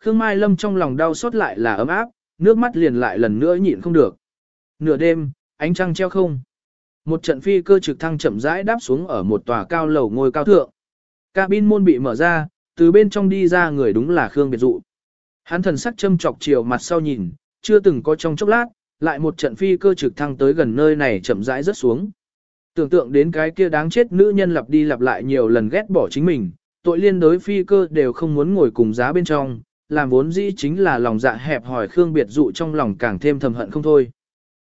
Khương Mai Lâm trong lòng đau xót lại là ấm áp, nước mắt liền lại lần nữa nhịn không được. Nửa đêm, ánh trăng treo không. Một trận phi cơ trực thăng chậm rãi đáp xuống ở một tòa cao lầu ngôi cao thượng. Cabin môn bị mở ra, từ bên trong đi ra người đúng là Khương Biệt Dụ. Hắn thần sắc châm chọc chiều mặt sau nhìn, chưa từng có trong chốc lát, lại một trận phi cơ trực thăng tới gần nơi này chậm rãi rớt xuống. Tưởng tượng đến cái kia đáng chết nữ nhân lặp đi lặp lại nhiều lần ghét bỏ chính mình, tội liên đối phi cơ đều không muốn ngồi cùng giá bên trong, làm vốn dĩ chính là lòng dạ hẹp hỏi Khương Biệt dụ trong lòng càng thêm thầm hận không thôi.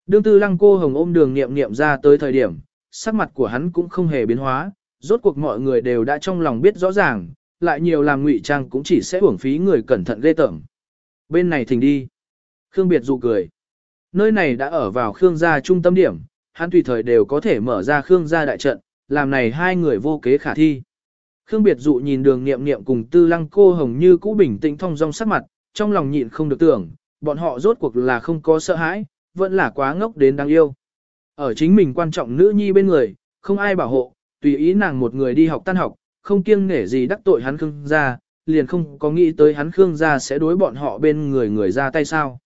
Đương tư lăng cô hồng ôm đường nghiệm nghiệm ra tới thời điểm, sắc mặt của hắn cũng không hề biến hóa, rốt cuộc mọi người đều đã trong lòng biết rõ ràng, lại nhiều làm ngụy trang cũng chỉ sẽ uổng phí người cẩn thận ghê tởm. Bên này thình đi. Khương Biệt dụ cười. Nơi này đã ở vào Khương gia trung tâm điểm, hắn tùy thời đều có thể mở ra Khương gia đại trận, làm này hai người vô kế khả thi. Khương Biệt dụ nhìn đường nghiệm nghiệm cùng tư lăng cô hồng như cũ bình tĩnh thông dong sắc mặt, trong lòng nhịn không được tưởng, bọn họ rốt cuộc là không có sợ hãi, vẫn là quá ngốc đến đáng yêu. Ở chính mình quan trọng nữ nhi bên người, không ai bảo hộ, tùy ý nàng một người đi học tan học, không kiêng nể gì đắc tội hắn Khương gia, liền không có nghĩ tới hắn Khương gia sẽ đối bọn họ bên người người ra tay sao.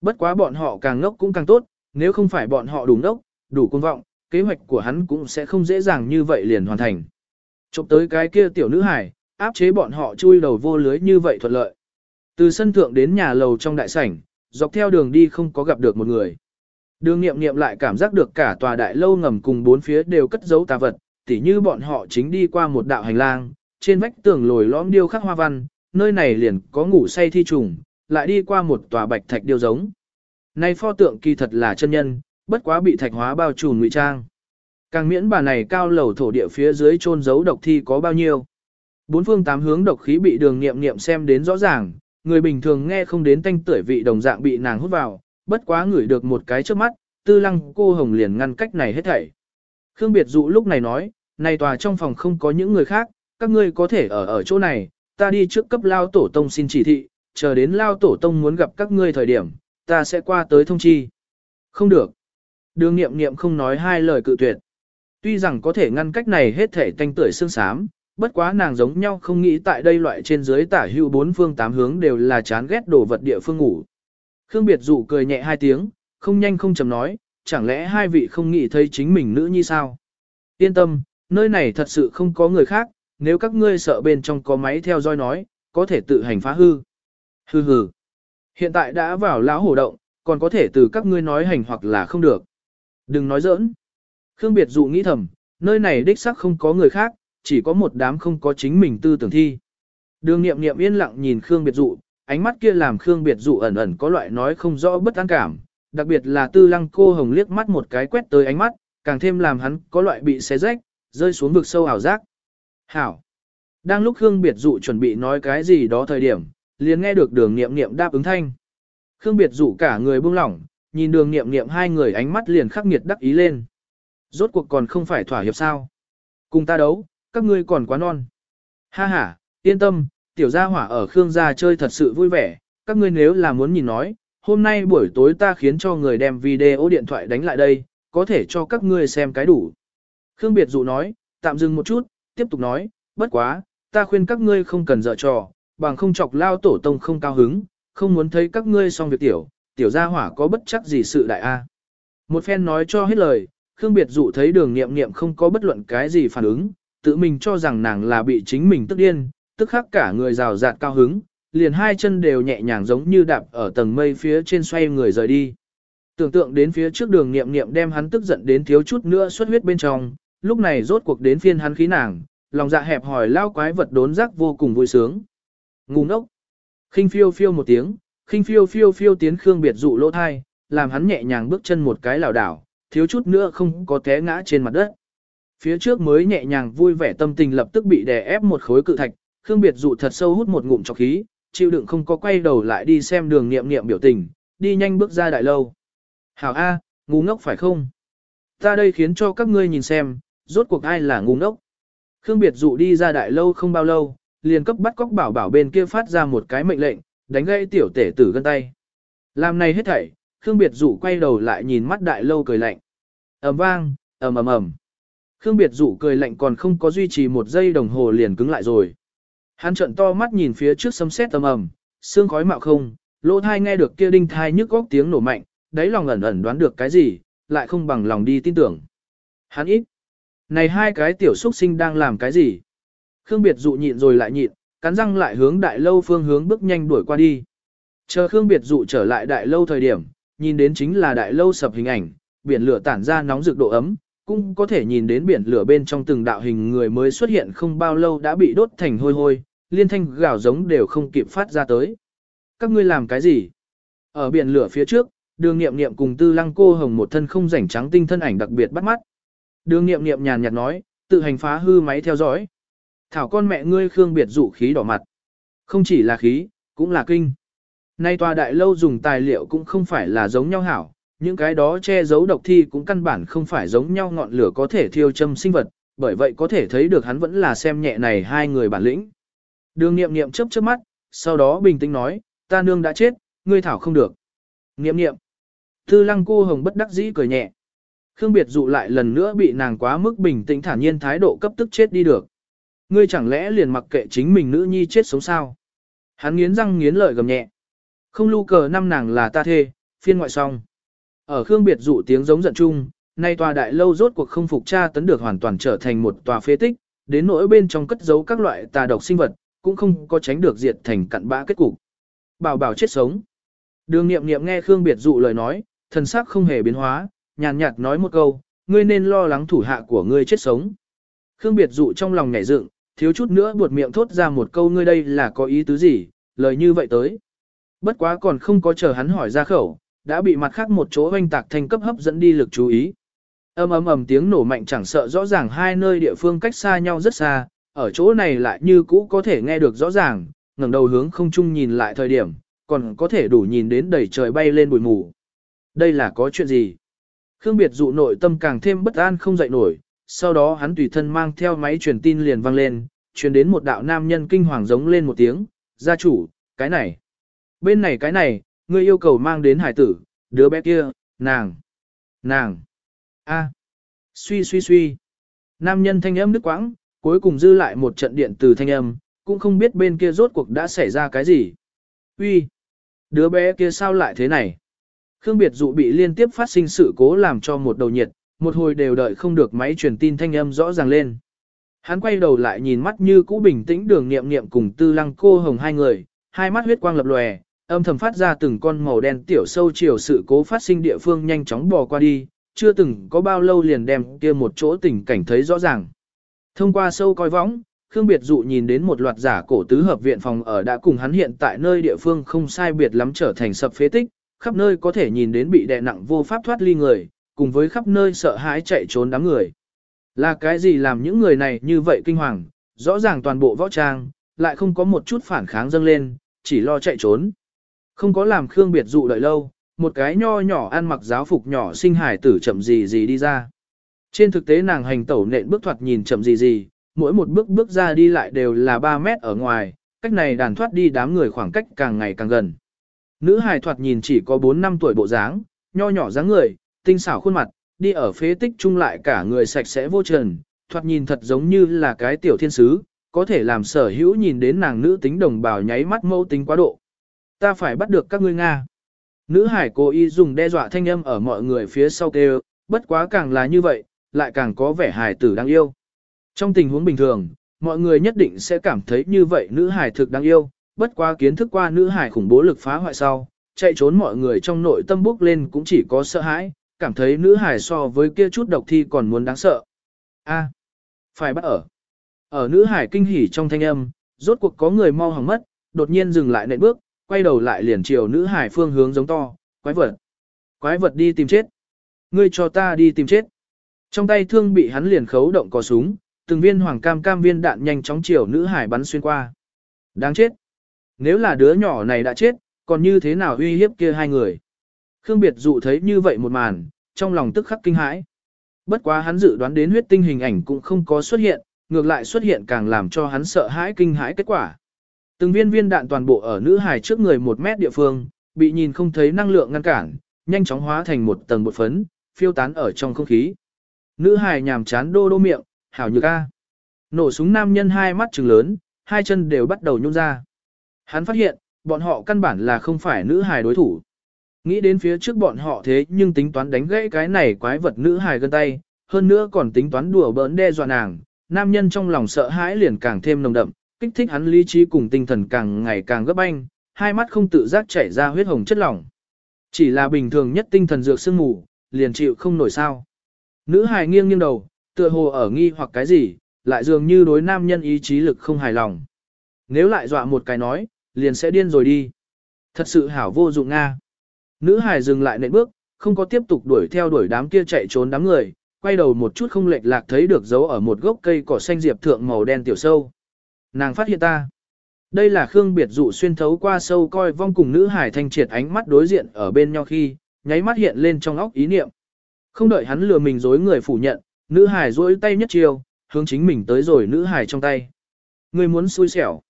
Bất quá bọn họ càng ngốc cũng càng tốt, nếu không phải bọn họ đủ ngốc, đủ côn vọng, kế hoạch của hắn cũng sẽ không dễ dàng như vậy liền hoàn thành. Chụp tới cái kia tiểu nữ hải, áp chế bọn họ chui đầu vô lưới như vậy thuận lợi. Từ sân thượng đến nhà lầu trong đại sảnh, dọc theo đường đi không có gặp được một người. Đường nghiệm nghiệm lại cảm giác được cả tòa đại lâu ngầm cùng bốn phía đều cất giấu tà vật, tỉ như bọn họ chính đi qua một đạo hành lang, trên vách tường lồi lõm điêu khắc hoa văn, nơi này liền có ngủ say thi trùng, lại đi qua một tòa bạch thạch điêu giống. nay pho tượng kỳ thật là chân nhân, bất quá bị thạch hóa bao trùm ngụy trang. Càng miễn bà này cao lầu thổ địa phía dưới chôn giấu độc thi có bao nhiêu. Bốn phương tám hướng độc khí bị đường nghiệm nghiệm xem đến rõ ràng, người bình thường nghe không đến tanh tuổi vị đồng dạng bị nàng hút vào, bất quá ngửi được một cái trước mắt, tư lăng cô hồng liền ngăn cách này hết thảy. Khương Biệt Dụ lúc này nói, này tòa trong phòng không có những người khác, các ngươi có thể ở ở chỗ này, ta đi trước cấp lao tổ tông xin chỉ thị, chờ đến lao tổ tông muốn gặp các ngươi thời điểm, ta sẽ qua tới thông chi. Không được. Đường nghiệm nghiệm không nói hai lời cự tuyệt. Tuy rằng có thể ngăn cách này hết thể tanh tuổi xương xám, bất quá nàng giống nhau không nghĩ tại đây loại trên dưới tả hữu bốn phương tám hướng đều là chán ghét đồ vật địa phương ngủ. Khương Biệt dụ cười nhẹ hai tiếng, không nhanh không chậm nói, chẳng lẽ hai vị không nghĩ thấy chính mình nữ như sao? Yên tâm, nơi này thật sự không có người khác, nếu các ngươi sợ bên trong có máy theo dõi nói, có thể tự hành phá hư. Hừ hừ. Hiện tại đã vào lão hổ động, còn có thể từ các ngươi nói hành hoặc là không được. Đừng nói giỡn. Khương Biệt dụ nghĩ thầm, nơi này đích xác không có người khác, chỉ có một đám không có chính mình tư tưởng thi. Đường nghiệm nghiệm yên lặng nhìn Khương Biệt dụ, ánh mắt kia làm Khương Biệt dụ ẩn ẩn có loại nói không rõ bất an cảm, đặc biệt là tư lăng cô hồng liếc mắt một cái quét tới ánh mắt, càng thêm làm hắn có loại bị xé rách, rơi xuống vực sâu ảo giác. Hảo! Đang lúc Khương Biệt dụ chuẩn bị nói cái gì đó thời điểm, liền nghe được đường nghiệm nghiệm đáp ứng thanh. Khương Biệt dụ cả người buông lỏng, nhìn đường nghiệm nghiệm hai người ánh mắt liền khắc nghiệt đắc ý lên. Rốt cuộc còn không phải thỏa hiệp sao. Cùng ta đấu, các ngươi còn quá non. Ha ha, yên tâm, tiểu gia hỏa ở Khương gia chơi thật sự vui vẻ, các ngươi nếu là muốn nhìn nói, hôm nay buổi tối ta khiến cho người đem video điện thoại đánh lại đây, có thể cho các ngươi xem cái đủ. Khương Biệt dụ nói, tạm dừng một chút, tiếp tục nói, bất quá, ta khuyên các ngươi không cần dở trò, bằng không chọc lao tổ tông không cao hứng, không muốn thấy các ngươi xong việc tiểu, tiểu gia hỏa có bất chắc gì sự đại a. Một phen nói cho hết lời, Khương Biệt dụ thấy đường nghiệm nghiệm không có bất luận cái gì phản ứng, tự mình cho rằng nàng là bị chính mình tức điên, tức khắc cả người rào rạt cao hứng, liền hai chân đều nhẹ nhàng giống như đạp ở tầng mây phía trên xoay người rời đi. Tưởng tượng đến phía trước đường nghiệm nghiệm đem hắn tức giận đến thiếu chút nữa xuất huyết bên trong, lúc này rốt cuộc đến phiên hắn khí nàng, lòng dạ hẹp hỏi lao quái vật đốn giác vô cùng vui sướng. Ngu ngốc. khinh phiêu phiêu một tiếng, khinh phiêu phiêu phiêu tiến Khương Biệt dụ lỗ thai, làm hắn nhẹ nhàng bước chân một cái lảo đảo, thiếu chút nữa không có té ngã trên mặt đất. Phía trước mới nhẹ nhàng vui vẻ tâm tình lập tức bị đè ép một khối cự thạch, Khương Biệt dụ thật sâu hút một ngụm trọc khí, chịu đựng không có quay đầu lại đi xem đường niệm niệm biểu tình, đi nhanh bước ra đại lâu. Hảo A, ngu ngốc phải không? Ta đây khiến cho các ngươi nhìn xem, rốt cuộc ai là ngu ngốc. Khương Biệt dụ đi ra đại lâu không bao lâu, liền cấp bắt cóc bảo bảo bên kia phát ra một cái mệnh lệnh, đánh gây tiểu tể tử gân tay. Làm này hết thảy, Khương Biệt dụ quay đầu lại nhìn mắt đại lâu cười lạnh. ầm vang, ầm ầm ầm. Khương Biệt dụ cười lạnh còn không có duy trì một giây đồng hồ liền cứng lại rồi. Hắn trận to mắt nhìn phía trước sấm sét ầm ầm, xương khói mạo không, lỗ thai nghe được kia đinh thai nhức góc tiếng nổ mạnh, đáy lòng ẩn ẩn đoán được cái gì, lại không bằng lòng đi tin tưởng. Hắn ít. Này hai cái tiểu xuất sinh đang làm cái gì? Khương Biệt dụ nhịn rồi lại nhịn, cắn răng lại hướng đại lâu phương hướng bước nhanh đuổi qua đi. Chờ Khương Biệt dụ trở lại đại lâu thời điểm, nhìn đến chính là đại lâu sập hình ảnh, biển lửa tản ra nóng rực độ ấm, cũng có thể nhìn đến biển lửa bên trong từng đạo hình người mới xuất hiện không bao lâu đã bị đốt thành hôi hôi, liên thanh gào giống đều không kịp phát ra tới. Các ngươi làm cái gì? Ở biển lửa phía trước, đường nghiệm nghiệm cùng tư lăng cô hồng một thân không rảnh trắng tinh thân ảnh đặc biệt bắt mắt. Đường nghiệm nghiệm nhàn nhạt nói, tự hành phá hư máy theo dõi. Thảo con mẹ ngươi khương biệt dụ khí đỏ mặt. Không chỉ là khí, cũng là kinh. Nay tòa đại lâu dùng tài liệu cũng không phải là giống nhau hảo, những cái đó che giấu độc thi cũng căn bản không phải giống nhau ngọn lửa có thể thiêu châm sinh vật, bởi vậy có thể thấy được hắn vẫn là xem nhẹ này hai người bản lĩnh. Đường nghiệm nghiệm chớp chớp mắt, sau đó bình tĩnh nói, ta nương đã chết, ngươi thảo không được. Nghiệm nghiệm. Tư lăng cô hồng bất đắc dĩ cười nhẹ. Khương Biệt dụ lại lần nữa bị nàng quá mức bình tĩnh thản nhiên thái độ cấp tức chết đi được. Ngươi chẳng lẽ liền mặc kệ chính mình nữ nhi chết sống sao? Hắn nghiến răng nghiến lợi gầm nhẹ. Không lưu cờ năm nàng là ta thê, phiên ngoại song. Ở Khương Biệt dụ tiếng giống giận chung, nay tòa đại lâu rốt cuộc không phục tra tấn được hoàn toàn trở thành một tòa phế tích, đến nỗi bên trong cất giấu các loại tà độc sinh vật, cũng không có tránh được diệt thành cặn bã kết cục. Bảo bảo chết sống. Đường Nghiệm Nghiệm nghe Khương Biệt dụ lời nói, thần sắc không hề biến hóa, nhàn nhạt nói một câu, ngươi nên lo lắng thủ hạ của ngươi chết sống. Khương Biệt dụ trong lòng nhảy dựng, thiếu chút nữa buột miệng thốt ra một câu ngươi đây là có ý tứ gì, lời như vậy tới. Bất quá còn không có chờ hắn hỏi ra khẩu, đã bị mặt khác một chỗ hoanh tạc thành cấp hấp dẫn đi lực chú ý. Âm ầm ầm tiếng nổ mạnh chẳng sợ rõ ràng hai nơi địa phương cách xa nhau rất xa, ở chỗ này lại như cũ có thể nghe được rõ ràng, ngẩng đầu hướng không chung nhìn lại thời điểm, còn có thể đủ nhìn đến đầy trời bay lên bụi mù. Đây là có chuyện gì? Khương Biệt dụ nội tâm càng thêm bất an không dậy nổi, sau đó hắn tùy thân mang theo máy truyền tin liền vang lên, truyền đến một đạo nam nhân kinh hoàng giống lên một tiếng, gia chủ, cái này, bên này cái này, ngươi yêu cầu mang đến hải tử, đứa bé kia, nàng, nàng, a, suy suy suy. Nam nhân thanh âm nước quãng, cuối cùng dư lại một trận điện từ thanh âm, cũng không biết bên kia rốt cuộc đã xảy ra cái gì. Uy, đứa bé kia sao lại thế này? Khương Biệt dụ bị liên tiếp phát sinh sự cố làm cho một đầu nhiệt, một hồi đều đợi không được máy truyền tin thanh âm rõ ràng lên. Hắn quay đầu lại nhìn mắt như cũ bình tĩnh đường nghiệm nghiệm cùng tư lăng cô hồng hai người, hai mắt huyết quang lập lòe, âm thầm phát ra từng con màu đen tiểu sâu chiều sự cố phát sinh địa phương nhanh chóng bò qua đi, chưa từng có bao lâu liền đem kia một chỗ tình cảnh thấy rõ ràng. Thông qua sâu coi võng, Khương Biệt dụ nhìn đến một loạt giả cổ tứ hợp viện phòng ở đã cùng hắn hiện tại nơi địa phương không sai biệt lắm trở thành sập phế tích, khắp nơi có thể nhìn đến bị đè nặng vô pháp thoát ly người, cùng với khắp nơi sợ hãi chạy trốn đám người. Là cái gì làm những người này như vậy kinh hoàng, rõ ràng toàn bộ võ trang, lại không có một chút phản kháng dâng lên, chỉ lo chạy trốn. Không có làm Khương Biệt dụ đợi lâu, một cái nho nhỏ ăn mặc giáo phục nhỏ sinh hải tử chậm gì gì đi ra. Trên thực tế nàng hành tẩu nện bước thoạt nhìn chậm gì gì, mỗi một bước bước ra đi lại đều là 3 mét ở ngoài, cách này đàn thoát đi đám người khoảng cách càng ngày càng gần. Nữ hài thoạt nhìn chỉ có 4 năm tuổi bộ dáng, nho nhỏ dáng người, tinh xảo khuôn mặt, đi ở phế tích chung lại cả người sạch sẽ vô trần, thoạt nhìn thật giống như là cái tiểu thiên sứ, có thể làm sở hữu nhìn đến nàng nữ tính đồng bào nháy mắt mâu tính quá độ. Ta phải bắt được các ngươi Nga. Nữ hải cố ý dùng đe dọa thanh âm ở mọi người phía sau kêu, bất quá càng là như vậy, lại càng có vẻ hài tử đáng yêu. Trong tình huống bình thường, mọi người nhất định sẽ cảm thấy như vậy nữ hải thực đáng yêu, bất quá kiến thức qua nữ hải khủng bố lực phá hoại sau, chạy trốn mọi người trong nội tâm bước lên cũng chỉ có sợ hãi, cảm thấy nữ hải so với kia chút độc thi còn muốn đáng sợ. A, phải bắt ở. Ở nữ hải kinh hỉ trong thanh âm, rốt cuộc có người mau hỏng mất, đột nhiên dừng lại nện bước, quay đầu lại liền chiều nữ hải phương hướng giống to, quái vật. Quái vật đi tìm chết. Ngươi cho ta đi tìm chết. Trong tay thương bị hắn liền khấu động có súng, từng viên hoàng cam cam viên đạn nhanh chóng chiều nữ hải bắn xuyên qua. Đáng chết. Nếu là đứa nhỏ này đã chết, còn như thế nào uy hiếp kia hai người? Khương Biệt dụ thấy như vậy một màn, trong lòng tức khắc kinh hãi. Bất quá hắn dự đoán đến huyết tinh hình ảnh cũng không có xuất hiện, ngược lại xuất hiện càng làm cho hắn sợ hãi kinh hãi kết quả. Từng viên viên đạn toàn bộ ở nữ hài trước người một mét địa phương, bị nhìn không thấy năng lượng ngăn cản, nhanh chóng hóa thành một tầng bột phấn, phiêu tán ở trong không khí. Nữ hài nhàm chán đô đô miệng, hảo nhược a. Nổ súng nam nhân hai mắt trừng lớn, hai chân đều bắt đầu nhung ra. Hắn phát hiện, bọn họ căn bản là không phải nữ hài đối thủ. Nghĩ đến phía trước bọn họ thế nhưng tính toán đánh gãy cái này quái vật nữ hài gân tay, hơn nữa còn tính toán đùa bỡn đe dọa nàng, nam nhân trong lòng sợ hãi liền càng thêm nồng đậm, kích thích hắn lý trí cùng tinh thần càng ngày càng gấp anh, hai mắt không tự giác chảy ra huyết hồng chất lỏng. Chỉ là bình thường nhất tinh thần dược sương ngủ, liền chịu không nổi sao. Nữ hài nghiêng nghiêng đầu, tựa hồ ở nghi hoặc cái gì, lại dường như đối nam nhân ý chí lực không hài lòng. Nếu lại dọa một cái nói, liền sẽ điên rồi đi. Thật sự hảo vô dụng Nga. Nữ hài dừng lại nệm bước, không có tiếp tục đuổi theo đuổi đám kia chạy trốn đám người, quay đầu một chút không lệch lạc thấy được dấu ở một gốc cây cỏ xanh diệp thượng màu đen tiểu sâu. Nàng phát hiện ta. Đây là Khương Biệt dụ xuyên thấu qua sâu coi vong cùng nữ hải thanh triệt ánh mắt đối diện ở bên nhau khi, nháy mắt hiện lên trong óc ý niệm. Không đợi hắn lừa mình dối người phủ nhận, nữ hải duỗi tay nhất chiều, hướng chính mình tới rồi nữ hải trong tay. Người muốn xui xẻo.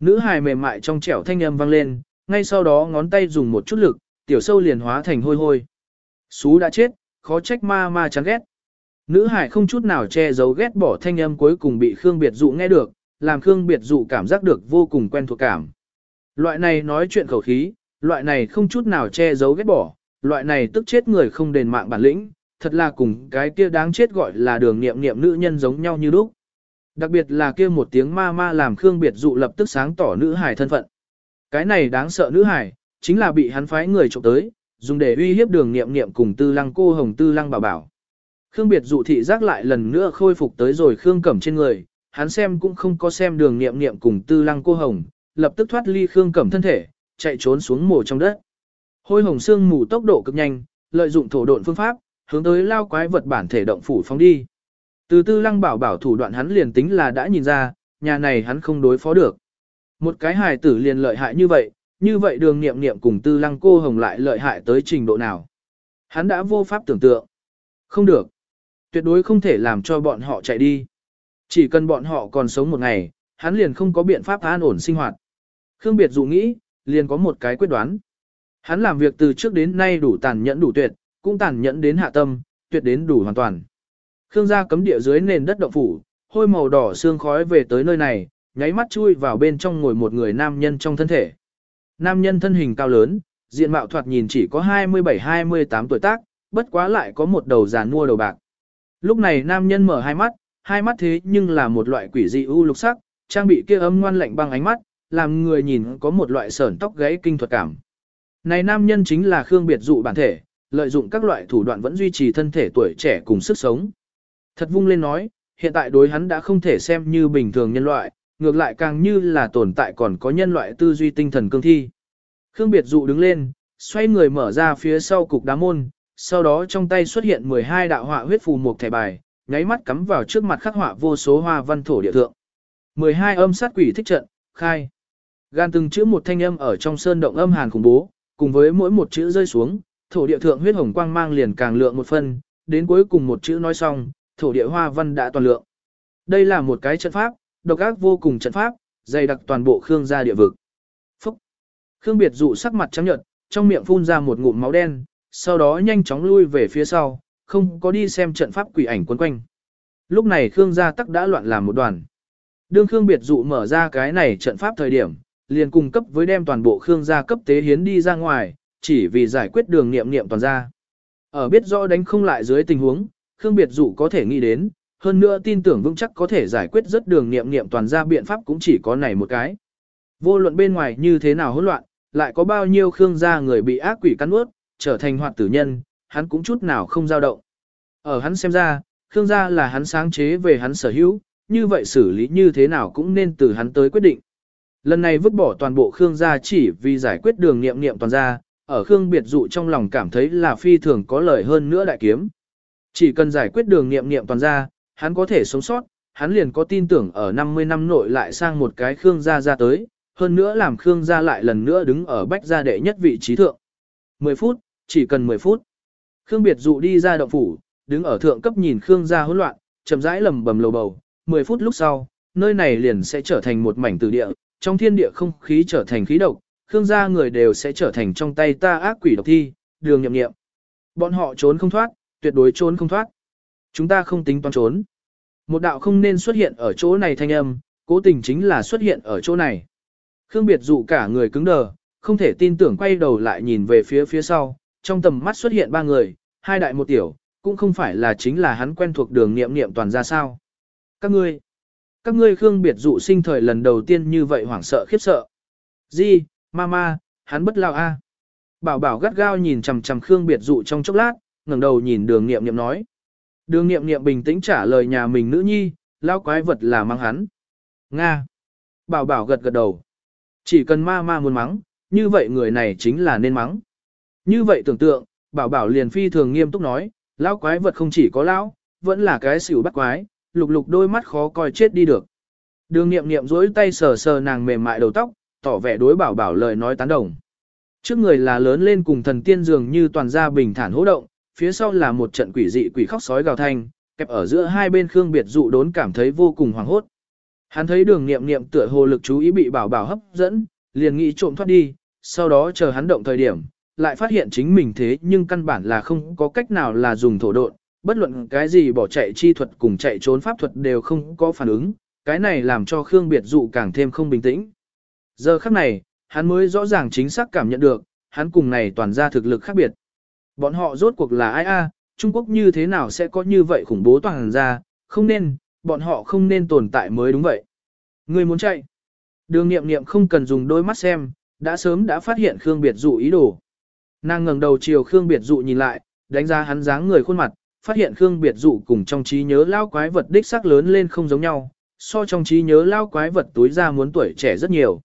Nữ hải mềm mại trong trẻo thanh âm vang lên, ngay sau đó ngón tay dùng một chút lực, tiểu sâu liền hóa thành hôi hôi. Sú đã chết, khó trách ma ma chán ghét. Nữ hải không chút nào che giấu ghét bỏ thanh âm cuối cùng bị Khương Biệt dụ nghe được, làm Khương Biệt dụ cảm giác được vô cùng quen thuộc cảm. Loại này nói chuyện khẩu khí, loại này không chút nào che giấu ghét bỏ, loại này tức chết người không đền mạng bản lĩnh, thật là cùng cái kia đáng chết gọi là đường nghiệm nghiệm nữ nhân giống nhau như lúc. Đặc biệt là kia một tiếng ma ma làm Khương Biệt dụ lập tức sáng tỏ nữ hải thân phận. Cái này đáng sợ nữ hải, chính là bị hắn phái người trộm tới, dùng để uy hiếp đường nghiệm nghiệm cùng tư lăng cô hồng tư lăng bảo bảo. Khương Biệt dụ thị giác lại lần nữa khôi phục tới rồi Khương Cẩm trên người, hắn xem cũng không có xem đường nghiệm nghiệm cùng tư lăng cô hồng, lập tức thoát ly Khương Cẩm thân thể, chạy trốn xuống mồ trong đất. Hôi hồng xương mù tốc độ cực nhanh, lợi dụng thổ độn phương pháp, hướng tới lao quái vật bản thể động phủ phóng đi. Từ tư lăng bảo bảo thủ đoạn hắn liền tính là đã nhìn ra, nhà này hắn không đối phó được. Một cái hài tử liền lợi hại như vậy, như vậy đường nghiệm nghiệm cùng tư lăng cô hồng lại lợi hại tới trình độ nào. Hắn đã vô pháp tưởng tượng. Không được. Tuyệt đối không thể làm cho bọn họ chạy đi. Chỉ cần bọn họ còn sống một ngày, hắn liền không có biện pháp an ổn sinh hoạt. Khương Biệt dù nghĩ, liền có một cái quyết đoán. Hắn làm việc từ trước đến nay đủ tàn nhẫn đủ tuyệt, cũng tàn nhẫn đến hạ tâm, tuyệt đến đủ hoàn toàn. Khương gia cấm địa dưới nền đất động phủ, hôi màu đỏ xương khói về tới nơi này, nháy mắt chui vào bên trong ngồi một người nam nhân trong thân thể. Nam nhân thân hình cao lớn, diện mạo thoạt nhìn chỉ có 27-28 tuổi tác, bất quá lại có một đầu giàn mua đầu bạc. Lúc này nam nhân mở hai mắt, hai mắt thế nhưng là một loại quỷ dị u lục sắc, trang bị kia âm ngoan lạnh băng ánh mắt, làm người nhìn có một loại sởn tóc gáy kinh thuật cảm. Này nam nhân chính là Khương Biệt dụ bản thể, lợi dụng các loại thủ đoạn vẫn duy trì thân thể tuổi trẻ cùng sức sống. Thật vung lên nói, hiện tại đối hắn đã không thể xem như bình thường nhân loại, ngược lại càng như là tồn tại còn có nhân loại tư duy tinh thần cương thi. Khương Biệt dụ đứng lên, xoay người mở ra phía sau cục đá môn, sau đó trong tay xuất hiện 12 đạo họa huyết phù một thẻ bài, nháy mắt cắm vào trước mặt khắc họa vô số hoa văn thổ địa thượng. 12 âm sát quỷ thích trận, khai. Gan từng chữ một thanh âm ở trong sơn động âm hàn khủng bố, cùng với mỗi một chữ rơi xuống, thổ địa thượng huyết hồng quang mang liền càng lượng một phân, đến cuối cùng một chữ nói xong, thổ địa hoa văn đã toàn lượng. Đây là một cái trận pháp, độc ác vô cùng trận pháp, dày đặc toàn bộ Khương gia địa vực. Phúc! Khương biệt dụ sắc mặt trắng nhợt, trong miệng phun ra một ngụm máu đen, sau đó nhanh chóng lui về phía sau, không có đi xem trận pháp quỷ ảnh quấn quanh. Lúc này Khương gia tắc đã loạn làm một đoàn. Đương Khương biệt dụ mở ra cái này trận pháp thời điểm, liền cung cấp với đem toàn bộ Khương gia cấp tế hiến đi ra ngoài, chỉ vì giải quyết đường nghiệm nghiệm toàn gia. Ở biết rõ đánh không lại dưới tình huống, Khương biệt dụ có thể nghĩ đến, hơn nữa tin tưởng vững chắc có thể giải quyết rất đường nghiệm nghiệm toàn gia biện pháp cũng chỉ có này một cái. Vô luận bên ngoài như thế nào hỗn loạn, lại có bao nhiêu Khương gia người bị ác quỷ cắn ướt, trở thành hoạt tử nhân, hắn cũng chút nào không dao động. Ở hắn xem ra, Khương gia là hắn sáng chế về hắn sở hữu, như vậy xử lý như thế nào cũng nên từ hắn tới quyết định. Lần này vứt bỏ toàn bộ Khương gia chỉ vì giải quyết đường nghiệm nghiệm toàn gia, ở Khương biệt dụ trong lòng cảm thấy là phi thường có lợi hơn nữa đại kiếm. Chỉ cần giải quyết đường nghiệm nghiệm toàn gia, hắn có thể sống sót, hắn liền có tin tưởng ở 50 năm nội lại sang một cái Khương gia ra tới, hơn nữa làm Khương gia lại lần nữa đứng ở bách gia đệ nhất vị trí thượng. 10 phút, chỉ cần 10 phút. Khương biệt dụ đi ra động phủ, đứng ở thượng cấp nhìn Khương gia hỗn loạn, chậm rãi lầm bầm lầu bầu, 10 phút lúc sau, nơi này liền sẽ trở thành một mảnh tử địa, trong thiên địa không khí trở thành khí độc, Khương gia người đều sẽ trở thành trong tay ta ác quỷ độc thi, đường nhậm nghiệm. Bọn họ trốn không thoát, tuyệt đối trốn không thoát. Chúng ta không tính toán trốn. Một đạo không nên xuất hiện ở chỗ này thanh âm, cố tình chính là xuất hiện ở chỗ này. Khương Biệt dụ cả người cứng đờ, không thể tin tưởng quay đầu lại nhìn về phía phía sau, trong tầm mắt xuất hiện ba người, hai đại một tiểu, cũng không phải là chính là hắn quen thuộc đường niệm niệm toàn ra sao. Các ngươi, các ngươi Khương Biệt dụ sinh thời lần đầu tiên như vậy hoảng sợ khiếp sợ. Di, mama, hắn bất lao a. Bảo bảo gắt gao nhìn chằm chằm Khương Biệt dụ trong chốc lát, ngẩng đầu nhìn đường niệm niệm nói. Đường niệm niệm bình tĩnh trả lời nhà mình nữ nhi, lao quái vật là mang hắn. Nga. Bảo bảo gật gật đầu. Chỉ cần ma ma muốn mắng, như vậy người này chính là nên mắng. Như vậy tưởng tượng, bảo bảo liền phi thường nghiêm túc nói, lão quái vật không chỉ có lão, vẫn là cái xỉu bắt quái, lục lục đôi mắt khó coi chết đi được. Đường nghiệm nghiệm dối tay sờ sờ nàng mềm mại đầu tóc, tỏ vẻ đối bảo bảo lời nói tán đồng. Trước người là lớn lên cùng thần tiên dường như toàn gia bình thản hỗ động, phía sau là một trận quỷ dị quỷ khóc sói gào thanh, kẹp ở giữa hai bên Khương Biệt dụ đốn cảm thấy vô cùng hoảng hốt. Hắn thấy đường nghiệm nghiệm tựa hồ lực chú ý bị bảo bảo hấp dẫn, liền nghĩ trộm thoát đi, sau đó chờ hắn động thời điểm, lại phát hiện chính mình thế nhưng căn bản là không có cách nào là dùng thổ độn, bất luận cái gì bỏ chạy chi thuật cùng chạy trốn pháp thuật đều không có phản ứng, cái này làm cho Khương Biệt dụ càng thêm không bình tĩnh. Giờ khắc này, hắn mới rõ ràng chính xác cảm nhận được, hắn cùng này toàn ra thực lực khác biệt. Bọn họ rốt cuộc là ai a? Trung Quốc như thế nào sẽ có như vậy khủng bố toàn ra, không nên, bọn họ không nên tồn tại mới đúng vậy. Người muốn chạy. Đường nghiệm nghiệm không cần dùng đôi mắt xem, đã sớm đã phát hiện Khương Biệt dụ ý đồ. Nàng ngẩng đầu chiều Khương Biệt dụ nhìn lại, đánh giá hắn dáng người khuôn mặt, phát hiện Khương Biệt dụ cùng trong trí nhớ lao quái vật đích sắc lớn lên không giống nhau, so trong trí nhớ lao quái vật túi ra muốn tuổi trẻ rất nhiều.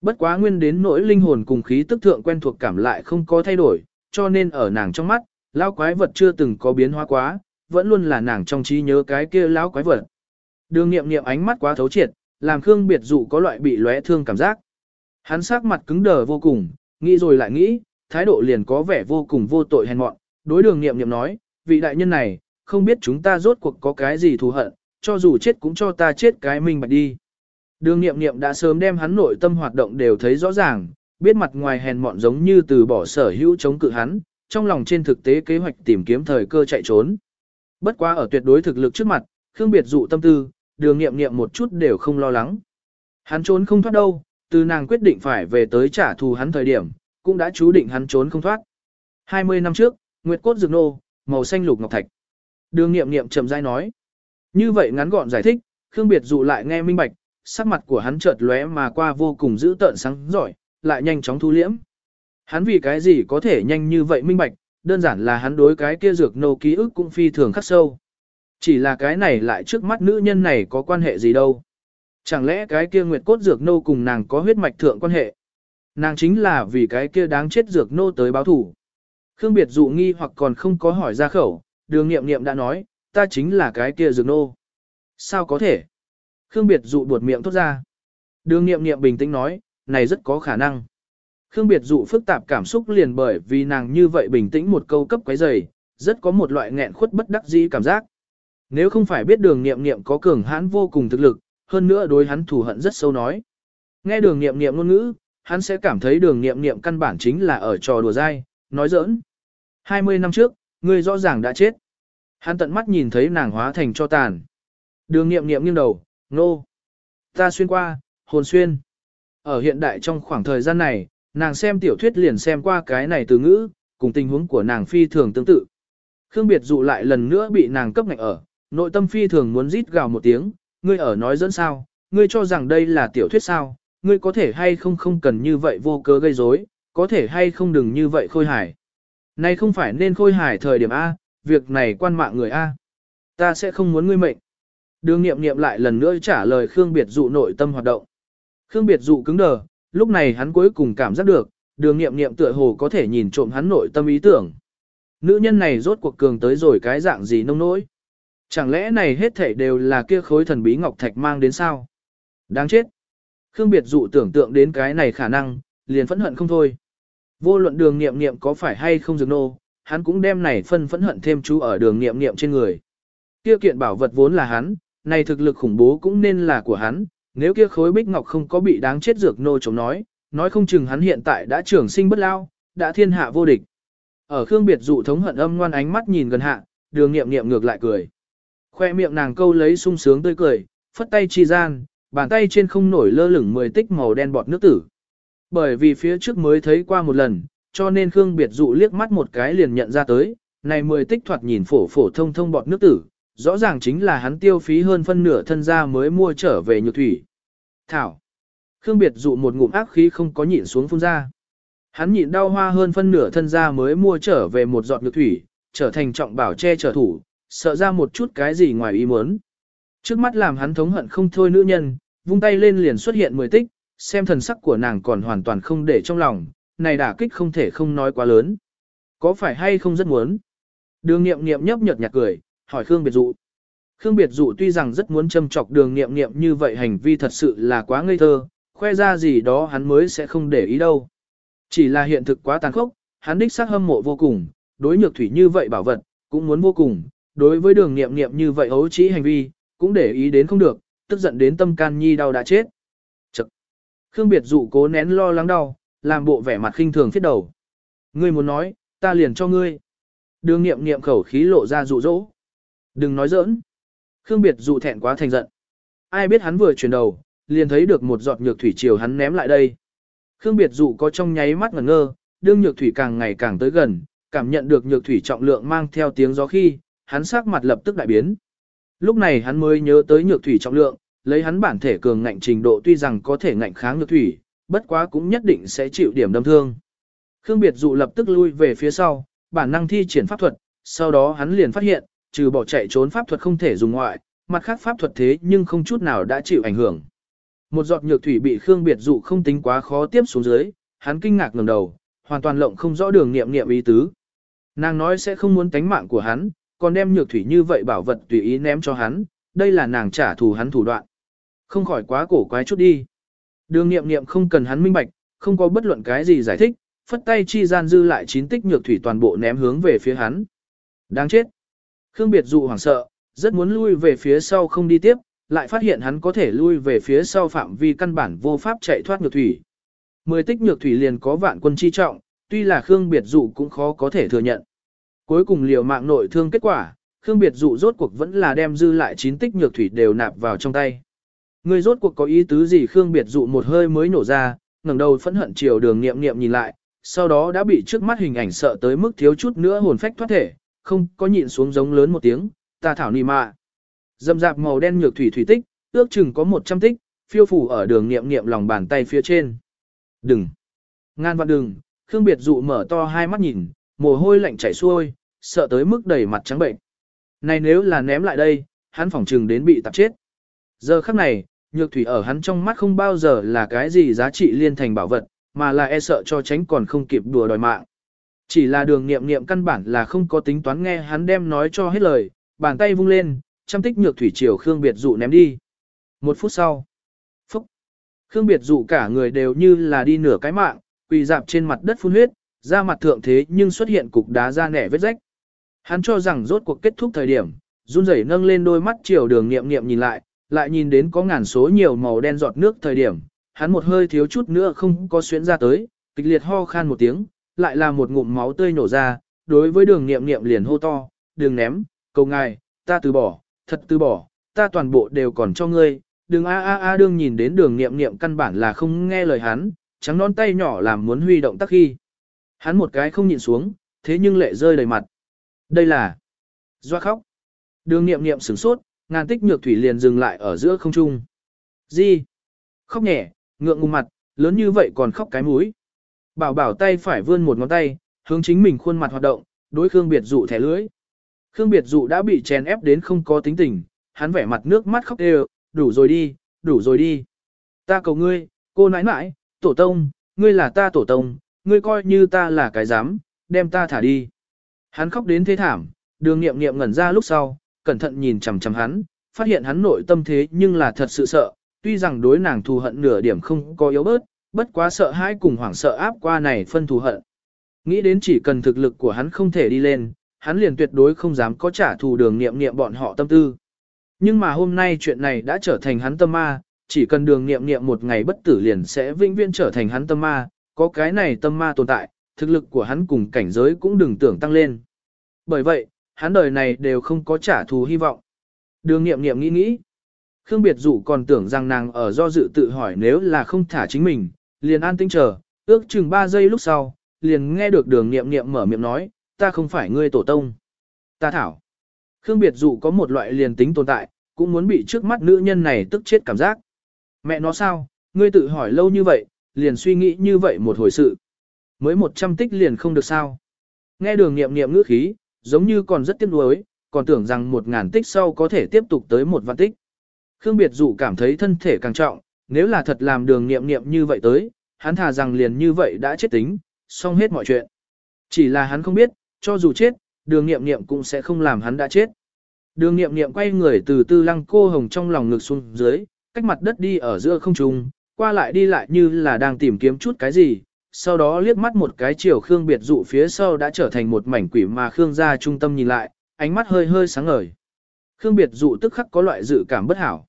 Bất quá nguyên đến nỗi linh hồn cùng khí tức thượng quen thuộc cảm lại không có thay đổi, cho nên ở nàng trong mắt, lao quái vật chưa từng có biến hóa quá, vẫn luôn là nàng trong trí nhớ cái kia lao quái vật. Đường nghiệm nghiệm ánh mắt quá thấu triệt, làm Khương Biệt dụ có loại bị lóe thương cảm giác. Hắn sắc mặt cứng đờ vô cùng, nghĩ rồi lại nghĩ, thái độ liền có vẻ vô cùng vô tội hèn mọn, đối đường nghiệm nghiệm nói, vị đại nhân này, không biết chúng ta rốt cuộc có cái gì thù hận, cho dù chết cũng cho ta chết cái mình bạch đi. Đường nghiệm nghiệm đã sớm đem hắn nội tâm hoạt động đều thấy rõ ràng, biết mặt ngoài hèn mọn giống như từ bỏ sở hữu chống cự hắn, trong lòng trên thực tế kế hoạch tìm kiếm thời cơ chạy trốn. Bất quá ở tuyệt đối thực lực trước mặt, Khương Biệt dụ tâm tư, đường nghiệm nghiệm một chút đều không lo lắng. Hắn trốn không thoát đâu, từ nàng quyết định phải về tới trả thù hắn thời điểm, cũng đã chú định hắn trốn không thoát. 20 năm trước, Nguyệt cốt dược nô, màu xanh lục ngọc thạch. Đường nghiệm nghiệm chậm rãi nói. Như vậy ngắn gọn giải thích, Khương Biệt dụ lại nghe minh bạch, sắc mặt của hắn chợt lóe mà qua vô cùng dữ tợn sáng giỏi, lại nhanh chóng thu liễm. Hắn vì cái gì có thể nhanh như vậy minh bạch, đơn giản là hắn đối cái kia dược nô ký ức cũng phi thường khắc sâu. Chỉ là cái này lại trước mắt nữ nhân này có quan hệ gì đâu. Chẳng lẽ cái kia nguyệt cốt dược nô cùng nàng có huyết mạch thượng quan hệ? Nàng chính là vì cái kia đáng chết dược nô tới báo thủ. Khương Biệt dụ nghi hoặc còn không có hỏi ra khẩu, đường nghiệm nghiệm đã nói, ta chính là cái kia dược nô. Sao có thể? Khương Biệt dụ buột miệng thốt ra. Đường nghiệm nghiệm bình tĩnh nói, này rất có khả năng. Khương Biệt dụ phức tạp cảm xúc liền bởi vì nàng như vậy bình tĩnh một câu cấp quấy dày, rất có một loại nghẹn khuất bất đắc dĩ cảm giác. Nếu không phải biết đường nghiệm nghiệm có cường hãn vô cùng thực lực, hơn nữa đối hắn thù hận rất sâu nói. Nghe đường nghiệm nghiệm ngôn ngữ, hắn sẽ cảm thấy đường nghiệm nghiệm căn bản chính là ở trò đùa dai, nói giỡn. 20 năm trước, người rõ ràng đã chết. Hắn tận mắt nhìn thấy nàng hóa thành cho tàn. Đường nghiệm nghiệm nghiêng đầu, nô. Ta xuyên qua, hồn xuyên. Ở hiện đại trong khoảng thời gian này, nàng xem tiểu thuyết liền xem qua cái này từ ngữ, cùng tình huống của nàng phi thường tương tự. Khương Biệt dụ lại lần nữa bị nàng cấp ngạch ở, nội tâm phi thường muốn rít gào một tiếng, ngươi ở nói dẫn sao, ngươi cho rằng đây là tiểu thuyết sao, ngươi có thể hay không không cần như vậy vô cớ gây rối, có thể hay không đừng như vậy khôi hài. Này không phải nên khôi hài thời điểm A, việc này quan mạng người A. Ta sẽ không muốn ngươi mệnh. Đường nghiệm nghiệm lại lần nữa trả lời Khương Biệt dụ nội tâm hoạt động. Khương Biệt dụ cứng đờ, lúc này hắn cuối cùng cảm giác được, đường nghiệm nghiệm tựa hồ có thể nhìn trộm hắn nội tâm ý tưởng. Nữ nhân này rốt cuộc cường tới rồi cái dạng gì nông nỗi. Chẳng lẽ này hết thảy đều là kia khối thần bí ngọc thạch mang đến sao? Đáng chết. Khương Biệt dụ tưởng tượng đến cái này khả năng, liền phẫn hận không thôi. Vô luận đường nghiệm nghiệm có phải hay không dừng nô, hắn cũng đem này phân phẫn hận thêm chú ở đường nghiệm nghiệm trên người. Kia kiện bảo vật vốn là hắn, này thực lực khủng bố cũng nên là của hắn, nếu kia khối bích ngọc không có bị đáng chết dược nô chống nói, nói không chừng hắn hiện tại đã trưởng sinh bất lao, đã thiên hạ vô địch. Ở Khương Biệt dụ thống hận âm ngoan ánh mắt nhìn gần hạ, đường nghiệm nghiệm ngược lại cười. Khoe miệng nàng câu lấy sung sướng tươi cười, phất tay chi gian, Bàn tay trên không nổi lơ lửng 10 tích màu đen bọt nước tử. Bởi vì phía trước mới thấy qua một lần, cho nên Khương Biệt dụ liếc mắt một cái liền nhận ra tới, này 10 tích thoạt nhìn phổ phổ thông thông bọt nước tử, rõ ràng chính là hắn tiêu phí hơn phân nửa thân gia mới mua trở về nhược thủy. Thảo. Khương Biệt dụ một ngụm ác khí không có nhịn xuống phun ra. Hắn nhịn đau hoa hơn phân nửa thân gia mới mua trở về một giọt nhược thủy, trở thành trọng bảo che trở thủ, sợ ra một chút cái gì ngoài ý muốn. Trước mắt làm hắn thống hận không thôi nữ nhân, vung tay lên liền xuất hiện mười tích, xem thần sắc của nàng còn hoàn toàn không để trong lòng, này đả kích không thể không nói quá lớn. Có phải hay không rất muốn? Đường nghiệm nghiệm nhấp nhợt nhạt cười, hỏi Khương Biệt Dụ. Khương Biệt Dụ tuy rằng rất muốn châm chọc đường nghiệm nghiệm như vậy hành vi thật sự là quá ngây thơ, khoe ra gì đó hắn mới sẽ không để ý đâu. Chỉ là hiện thực quá tàn khốc, hắn đích xác hâm mộ vô cùng, đối nhược thủy như vậy bảo vật, cũng muốn vô cùng, đối với đường nghiệm nghiệm như vậy ấu trĩ hành vi, cũng để ý đến không được, tức giận đến tâm can nhi đau đã chết. Chật! Khương Biệt dụ cố nén lo lắng đau, làm bộ vẻ mặt khinh thường phiết đầu. Ngươi muốn nói, ta liền cho ngươi. Đường nghiệm nghiệm khẩu khí lộ ra dụ dỗ. Đừng nói giỡn. Khương Biệt dụ thẹn quá thành giận. Ai biết hắn vừa chuyển đầu, liền thấy được một giọt nhược thủy chiều hắn ném lại đây. Khương Biệt dụ có trong nháy mắt ngẩn ngơ, đương nhược thủy càng ngày càng tới gần, cảm nhận được nhược thủy trọng lượng mang theo tiếng gió khi, hắn sắc mặt lập tức đại biến. Lúc này hắn mới nhớ tới nhược thủy trọng lượng, lấy hắn bản thể cường ngạnh trình độ tuy rằng có thể ngạnh kháng nhược thủy, bất quá cũng nhất định sẽ chịu điểm đâm thương. Khương Biệt dụ lập tức lui về phía sau, bản năng thi triển pháp thuật, sau đó hắn liền phát hiện, trừ bỏ chạy trốn pháp thuật không thể dùng ngoại, mặt khác pháp thuật thế nhưng không chút nào đã chịu ảnh hưởng. Một giọt nhược thủy bị Khương Biệt dụ không tính quá khó tiếp xuống dưới, hắn kinh ngạc ngẩng đầu, hoàn toàn lộng không rõ đường niệm niệm ý tứ. Nàng nói sẽ không muốn tánh mạng của hắn, còn đem nhược thủy như vậy bảo vật tùy ý ném cho hắn, đây là nàng trả thù hắn thủ đoạn. Không khỏi quá cổ quái chút đi. Đường nghiệm nghiệm không cần hắn minh bạch, không có bất luận cái gì giải thích, phất tay chi gian dư lại chín tích nhược thủy toàn bộ ném hướng về phía hắn. Đáng chết. Khương Biệt dụ hoảng sợ, rất muốn lui về phía sau không đi tiếp, lại phát hiện hắn có thể lui về phía sau phạm vi căn bản vô pháp chạy thoát nhược thủy. Mười tích nhược thủy liền có vạn quân chi trọng, tuy là Khương Biệt dụ cũng khó có thể thừa nhận. Cuối cùng liều mạng nội thương kết quả, Khương Biệt dụ rốt cuộc vẫn là đem dư lại chín tích nhược thủy đều nạp vào trong tay. Người rốt cuộc có ý tứ gì Khương Biệt dụ một hơi mới nổ ra, ngẩng đầu phẫn hận chiều đường nghiệm nghiệm nhìn lại, sau đó đã bị trước mắt hình ảnh sợ tới mức thiếu chút nữa hồn phách thoát thể, không có nhịn xuống giống lớn một tiếng, ta thảo nì mạ. Dâm dạp màu đen nhược thủy thủy tích, ước chừng có 100 tích, phiêu phủ ở đường nghiệm nghiệm lòng bàn tay phía trên. Đừng! Ngan vạn đừng! Khương Biệt dụ mở to hai mắt nhìn, mồ hôi lạnh chảy xuôi, sợ tới mức đầy mặt trắng bệnh. Này nếu là ném lại đây, hắn phỏng trừng đến bị tạp chết. Giờ khắc này, nhược thủy ở hắn trong mắt không bao giờ là cái gì giá trị liên thành bảo vật, mà là e sợ cho tránh còn không kịp đùa đòi mạng. Chỉ là đường nghiệm nghiệm căn bản là không có tính toán nghe hắn đem nói cho hết lời, bàn tay vung lên, chăm tích nhược thủy triều Khương Biệt dụ ném đi. Một phút sau, phúc, Khương Biệt dụ cả người đều như là đi nửa cái mạng, quỳ dạp trên mặt đất phun huyết, ra mặt thượng thế nhưng xuất hiện cục đá ra nẻ vết rách. Hắn cho rằng rốt cuộc kết thúc thời điểm, run rẩy nâng lên đôi mắt chiều đường nghiệm nghiệm nhìn lại, lại nhìn đến có ngàn số nhiều màu đen giọt nước thời điểm, hắn một hơi thiếu chút nữa không có xuyến ra tới, kịch liệt ho khan một tiếng, lại là một ngụm máu tươi nổ ra, đối với đường nghiệm nghiệm liền hô to, đường ném, cầu ngài, ta từ bỏ, thật từ bỏ, ta toàn bộ đều còn cho ngươi, đường a a a đương nhìn đến đường nghiệm nghiệm căn bản là không nghe lời hắn, trắng non tay nhỏ làm muốn huy động tắc khi. Hắn một cái không nhìn xuống, thế nhưng lệ rơi đầy mặt. Đây là doa khóc. Đường nghiệm nghiệm sửng sốt, ngàn tích nhược thủy liền dừng lại ở giữa không trung. Gì? Khóc nhẹ, ngượng ngùng mặt, lớn như vậy còn khóc cái mũi. Bảo bảo tay phải vươn một ngón tay, hướng chính mình khuôn mặt hoạt động, đối Khương Biệt dụ thẻ lưới. Khương Biệt dụ đã bị chèn ép đến không có tính tình, hắn vẻ mặt nước mắt khóc đều, đủ rồi đi, đủ rồi đi. Ta cầu ngươi, cô nãi nãi, tổ tông, ngươi là ta tổ tông, ngươi coi như ta là cái dám, đem ta thả đi. Hắn khóc đến thế thảm, đường nghiệm nghiệm ngẩn ra lúc sau, cẩn thận nhìn chằm chằm hắn, phát hiện hắn nội tâm thế nhưng là thật sự sợ, tuy rằng đối nàng thù hận nửa điểm không có yếu bớt, bất quá sợ hãi cùng hoảng sợ áp qua này phân thù hận. Nghĩ đến chỉ cần thực lực của hắn không thể đi lên, hắn liền tuyệt đối không dám có trả thù đường nghiệm nghiệm bọn họ tâm tư. Nhưng mà hôm nay chuyện này đã trở thành hắn tâm ma, chỉ cần đường nghiệm nghiệm một ngày bất tử liền sẽ vĩnh viễn trở thành hắn tâm ma, có cái này tâm ma tồn tại, thực lực của hắn cùng cảnh giới cũng đừng tưởng tăng lên. Bởi vậy, hắn đời này đều không có trả thù hy vọng. Đường nghiệm nghiệm nghĩ nghĩ. Khương Biệt Dụ còn tưởng rằng nàng ở do dự tự hỏi nếu là không thả chính mình, liền an tĩnh chờ, ước chừng 3 giây lúc sau, liền nghe được đường nghiệm nghiệm mở miệng nói, ta không phải ngươi tổ tông. Ta thảo. Khương Biệt Dụ có một loại liền tính tồn tại, cũng muốn bị trước mắt nữ nhân này tức chết cảm giác. Mẹ nó sao, ngươi tự hỏi lâu như vậy, liền suy nghĩ như vậy một hồi sự. Mới 100 tích liền không được sao. Nghe đường nghiệm nghiệm ngữ khí, giống như còn rất tiếc nuối, còn tưởng rằng một ngàn tích sau có thể tiếp tục tới một vạn tích. Khương Biệt Dụ cảm thấy thân thể càng trọng, nếu là thật làm đường nghiệm nghiệm như vậy tới, hắn thà rằng liền như vậy đã chết tính, xong hết mọi chuyện. Chỉ là hắn không biết, cho dù chết, đường nghiệm nghiệm cũng sẽ không làm hắn đã chết. Đường nghiệm nghiệm quay người từ tư lăng cô hồng trong lòng ngực xuống dưới, cách mặt đất đi ở giữa không trung, qua lại đi lại như là đang tìm kiếm chút cái gì, sau đó liếc mắt một cái chiều Khương biệt dụ phía sau đã trở thành một mảnh quỷ mà Khương ra trung tâm nhìn lại, ánh mắt hơi hơi sáng ngời. Khương biệt dụ tức khắc có loại dự cảm bất hảo.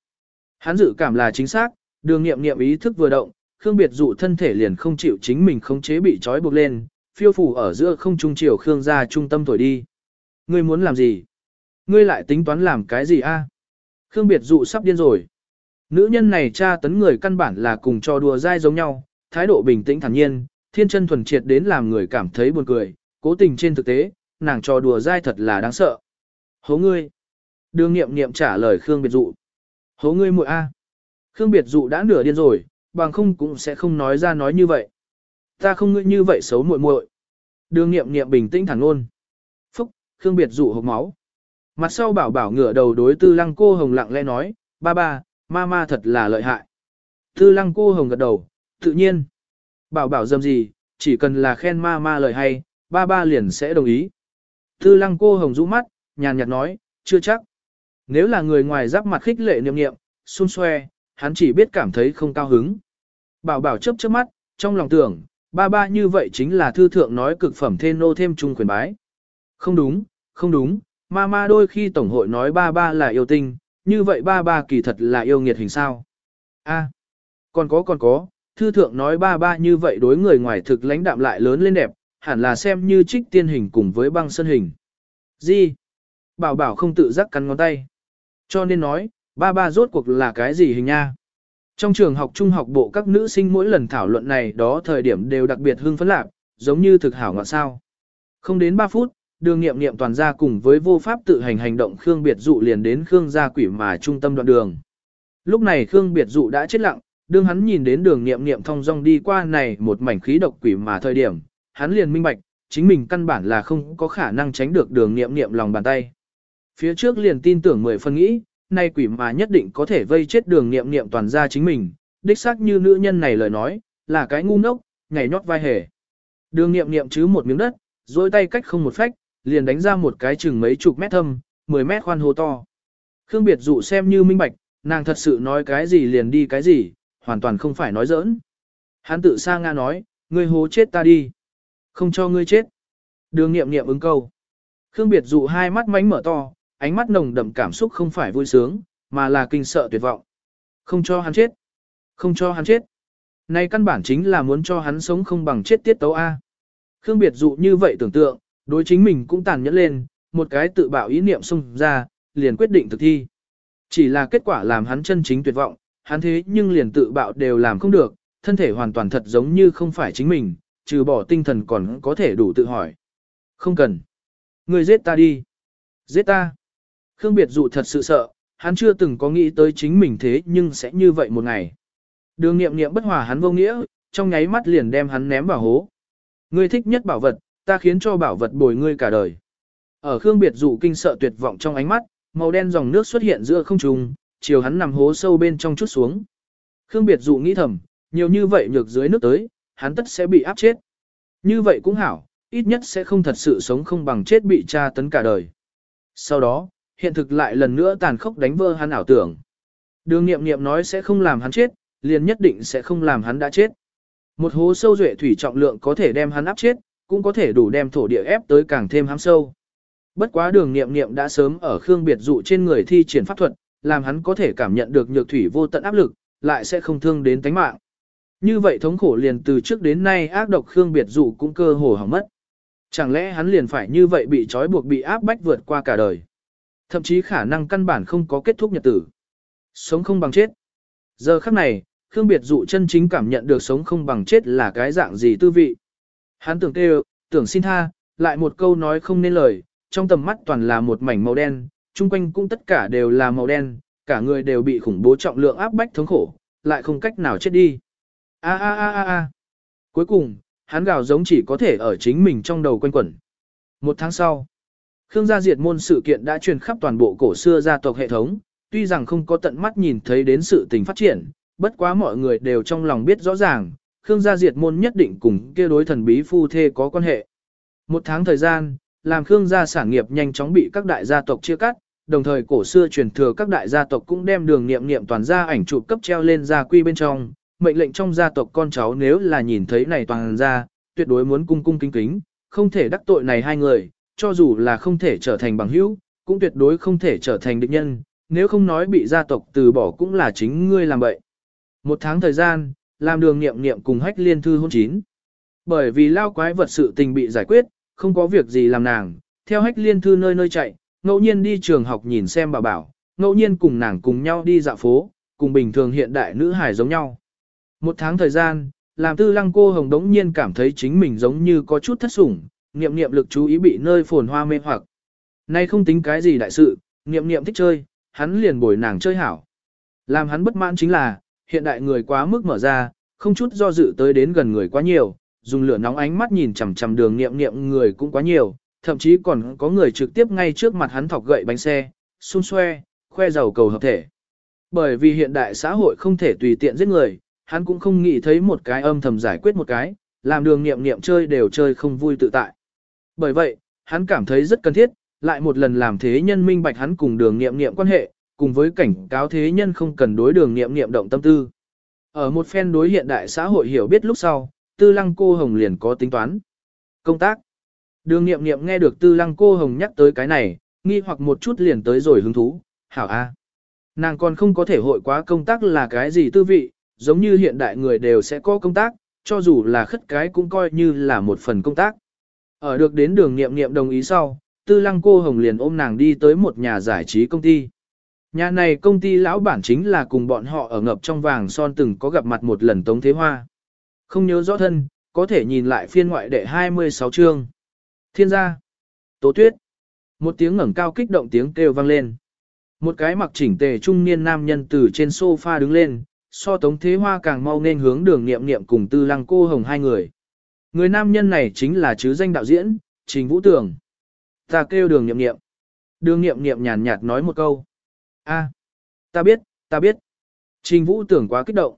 Hắn dự cảm là chính xác, đường nghiệm nghiệm ý thức vừa động, Khương biệt dụ thân thể liền không chịu chính mình khống chế bị trói buộc lên, phiêu phủ ở giữa không trung chiều Khương ra trung tâm thổi đi. Ngươi muốn làm gì? Ngươi lại tính toán làm cái gì a? Khương biệt dụ sắp điên rồi. Nữ nhân này tra tấn người căn bản là cùng cho đùa dai giống nhau, thái độ bình tĩnh thản nhiên, thiên chân thuần triệt đến làm người cảm thấy buồn cười, cố tình trên thực tế, nàng trò đùa dai thật là đáng sợ. Hố ngươi. Đường nghiệm nghiệm trả lời Khương Biệt Dụ. Hố ngươi muội a. Khương Biệt Dụ đã nửa điên rồi, bằng không cũng sẽ không nói ra nói như vậy. Ta không ngươi như vậy xấu muội muội. Đường nghiệm nghiệm bình tĩnh thẳng luôn. Phúc, Khương Biệt Dụ hộc máu. Mặt sau bảo bảo ngửa đầu đối tư lăng cô hồng lặng lẽ nói, ba ba, ma ma thật là lợi hại. Tư lăng cô hồng gật đầu, tự nhiên. Bảo bảo dâm gì, chỉ cần là khen ma ma lời hay, ba ba liền sẽ đồng ý. Tư lăng cô hồng rũ mắt, nhàn nhạt nói, chưa chắc. Nếu là người ngoài giáp mặt khích lệ niệm niệm, xun xoe, hắn chỉ biết cảm thấy không cao hứng. Bảo bảo chớp chớp mắt, trong lòng tưởng, ba ba như vậy chính là thư thượng nói cực phẩm thê nô thêm trung quyền bái. Không đúng, không đúng, ma ma đôi khi tổng hội nói ba ba là yêu tinh, như vậy ba ba kỳ thật là yêu nghiệt hình sao. A, còn có còn có, thư thượng nói ba ba như vậy đối người ngoài thực lãnh đạm lại lớn lên đẹp, hẳn là xem như trích tiên hình cùng với băng sơn hình. Gì? Bảo bảo không tự giác cắn ngón tay. Cho nên nói, ba ba rốt cuộc là cái gì hình nha? Trong trường học trung học bộ các nữ sinh mỗi lần thảo luận này đó thời điểm đều đặc biệt hưng phấn lạc, giống như thực hảo ngọn sao. Không đến 3 phút, đường nghiệm nghiệm toàn gia cùng với vô pháp tự hành hành động Khương Biệt Dụ liền đến Khương gia quỷ mà trung tâm đoạn đường. Lúc này Khương Biệt Dụ đã chết lặng, đương hắn nhìn đến đường nghiệm nghiệm thong dong đi qua này một mảnh khí độc quỷ mà thời điểm, hắn liền minh bạch, chính mình căn bản là không có khả năng tránh được đường nghiệm nghiệm lòng bàn tay. Phía trước liền tin tưởng mười phân nghĩ, nay quỷ mà nhất định có thể vây chết đường nghiệm nghiệm toàn gia chính mình, đích xác như nữ nhân này lời nói, là cái ngu ngốc, nhảy nhót vai hề. Đường nghiệm nghiệm chứ một miếng đất, dôi tay cách không một phách, liền đánh ra một cái chừng mấy chục mét thâm, 10 mét khoan hố to. Khương Biệt dụ xem như minh bạch, nàng thật sự nói cái gì liền đi cái gì, hoàn toàn không phải nói giỡn. Hắn tự sa nga nói, ngươi hố chết ta đi. Không cho ngươi chết. Đường nghiệm nghiệm ứng câu. Khương Biệt dụ hai mắt mánh mở to, ánh mắt nồng đậm cảm xúc không phải vui sướng, mà là kinh sợ tuyệt vọng. Không cho hắn chết. Không cho hắn chết. Này căn bản chính là muốn cho hắn sống không bằng chết tiết tấu A. Khương Biệt dụ như vậy tưởng tượng, đối chính mình cũng tàn nhẫn lên, một cái tự bạo ý niệm xung ra, liền quyết định thực thi. Chỉ là kết quả làm hắn chân chính tuyệt vọng, hắn thế nhưng liền tự bạo đều làm không được, thân thể hoàn toàn thật giống như không phải chính mình, trừ bỏ tinh thần còn có thể đủ tự hỏi. Không cần. Người giết ta đi. Giết ta. Khương Biệt dụ thật sự sợ, hắn chưa từng có nghĩ tới chính mình thế nhưng sẽ như vậy một ngày. Đường nghiệm nghiệm bất hòa hắn vô nghĩa, trong nháy mắt liền đem hắn ném vào hố. Ngươi thích nhất bảo vật, ta khiến cho bảo vật bồi ngươi cả đời. Ở Khương Biệt dụ kinh sợ tuyệt vọng trong ánh mắt, màu đen dòng nước xuất hiện giữa không trung, chiều hắn nằm hố sâu bên trong chút xuống. Khương Biệt dụ nghĩ thầm, nhiều như vậy nhược dưới nước tới, hắn tất sẽ bị áp chết. Như vậy cũng hảo, ít nhất sẽ không thật sự sống không bằng chết bị tra tấn cả đời. Sau đó, hiện thực lại lần nữa tàn khốc đánh vỡ hắn ảo tưởng. Đường nghiệm nghiệm nói sẽ không làm hắn chết, liền nhất định sẽ không làm hắn đã chết. Một hố sâu duệ thủy trọng lượng có thể đem hắn áp chết, cũng có thể đủ đem thổ địa ép tới càng thêm hám sâu. Bất quá đường nghiệm nghiệm đã sớm ở Khương Biệt dụ trên người thi triển pháp thuật, làm hắn có thể cảm nhận được nhược thủy vô tận áp lực, lại sẽ không thương đến tánh mạng. Như vậy thống khổ liền từ trước đến nay ác độc Khương Biệt dụ cũng cơ hồ hỏng mất. Chẳng lẽ hắn liền phải như vậy bị trói buộc bị áp bách vượt qua cả đời. Thậm chí khả năng căn bản không có kết thúc nhật tử. Sống không bằng chết. Giờ khắc này, Khương Biệt dụ chân chính cảm nhận được sống không bằng chết là cái dạng gì tư vị. Hắn tưởng kêu, tưởng xin tha, lại một câu nói không nên lời, trong tầm mắt toàn là một mảnh màu đen, chung quanh cũng tất cả đều là màu đen, cả người đều bị khủng bố trọng lượng áp bách thống khổ, lại không cách nào chết đi. A a a a a. Cuối cùng, hắn gào giống chỉ có thể ở chính mình trong đầu quanh quẩn. Một tháng sau, Khương gia diệt môn sự kiện đã truyền khắp toàn bộ cổ xưa gia tộc hệ thống, tuy rằng không có tận mắt nhìn thấy đến sự tình phát triển, bất quá mọi người đều trong lòng biết rõ ràng, Khương gia diệt môn nhất định cùng kia đối thần bí phu thê có quan hệ. Một tháng thời gian, làm Khương gia sản nghiệp nhanh chóng bị các đại gia tộc chia cắt, đồng thời cổ xưa truyền thừa các đại gia tộc cũng đem đường nghiệm nghiệm toàn gia ảnh chụp cấp treo lên gia quy bên trong, mệnh lệnh trong gia tộc con cháu nếu là nhìn thấy này toàn gia, tuyệt đối muốn cung cung kính kính, không thể đắc tội này hai người, cho dù là không thể trở thành bằng hữu, cũng tuyệt đối không thể trở thành địch nhân, nếu không nói bị gia tộc từ bỏ cũng là chính ngươi làm vậy. Một tháng thời gian, làm đường nghiệm nghiệm cùng hách liên thư hôn chín. Bởi vì lao quái vật sự tình bị giải quyết, không có việc gì làm nàng, theo hách liên thư nơi nơi chạy, ngẫu nhiên đi trường học nhìn xem bà bảo, ngẫu nhiên cùng nàng cùng nhau đi dạo phố, cùng bình thường hiện đại nữ hải giống nhau. Một tháng thời gian, làm tư lăng cô hồng đống nhiên cảm thấy chính mình giống như có chút thất sủng, niệm niệm lực chú ý bị nơi phồn hoa mê hoặc. Nay không tính cái gì đại sự, niệm niệm thích chơi, hắn liền bồi nàng chơi hảo. Làm hắn bất mãn chính là, hiện đại người quá mức mở ra, không chút do dự tới đến gần người quá nhiều, dùng lửa nóng ánh mắt nhìn chằm chằm đường niệm niệm người cũng quá nhiều, thậm chí còn có người trực tiếp ngay trước mặt hắn thọc gậy bánh xe, xung xoe, khoe giàu cầu hợp thể. Bởi vì hiện đại xã hội không thể tùy tiện giết người, hắn cũng không nghĩ thấy một cái âm thầm giải quyết một cái, làm đường niệm niệm chơi đều chơi không vui tự tại. Bởi vậy, hắn cảm thấy rất cần thiết, lại một lần làm thế nhân minh bạch hắn cùng đường niệm niệm quan hệ, cùng với cảnh cáo thế nhân không cần đối đường niệm niệm động tâm tư. Ở một phen đối hiện đại xã hội hiểu biết lúc sau, tư lăng cô hồng liền có tính toán. Công tác. Đường niệm niệm nghe được tư lăng cô hồng nhắc tới cái này, nghi hoặc một chút liền tới rồi hứng thú, hảo a. Nàng còn không có thể hội quá công tác là cái gì tư vị, giống như hiện đại người đều sẽ có công tác, cho dù là khất cái cũng coi như là một phần công tác. Ở được đến đường nghiệm nghiệm đồng ý sau, tư lăng cô hồng liền ôm nàng đi tới một nhà giải trí công ty. Nhà này công ty lão bản chính là cùng bọn họ ở ngập trong vàng son từng có gặp mặt một lần Tống Thế Hoa. Không nhớ rõ thân, có thể nhìn lại phiên ngoại đệ 26 chương. Thiên gia. Tố tuyết. Một tiếng ngẩng cao kích động tiếng kêu vang lên. Một cái mặc chỉnh tề trung niên nam nhân từ trên sofa đứng lên, so Tống Thế Hoa càng mau nên hướng đường nghiệm nghiệm cùng tư lăng cô hồng hai người. Người nam nhân này chính là chứ danh đạo diễn, Trình Vũ Tường. Ta kêu đường nghiệm nghiệm. Đường nghiệm nghiệm nhàn nhạt nói một câu a ta biết, ta biết. Trình Vũ tưởng quá kích động.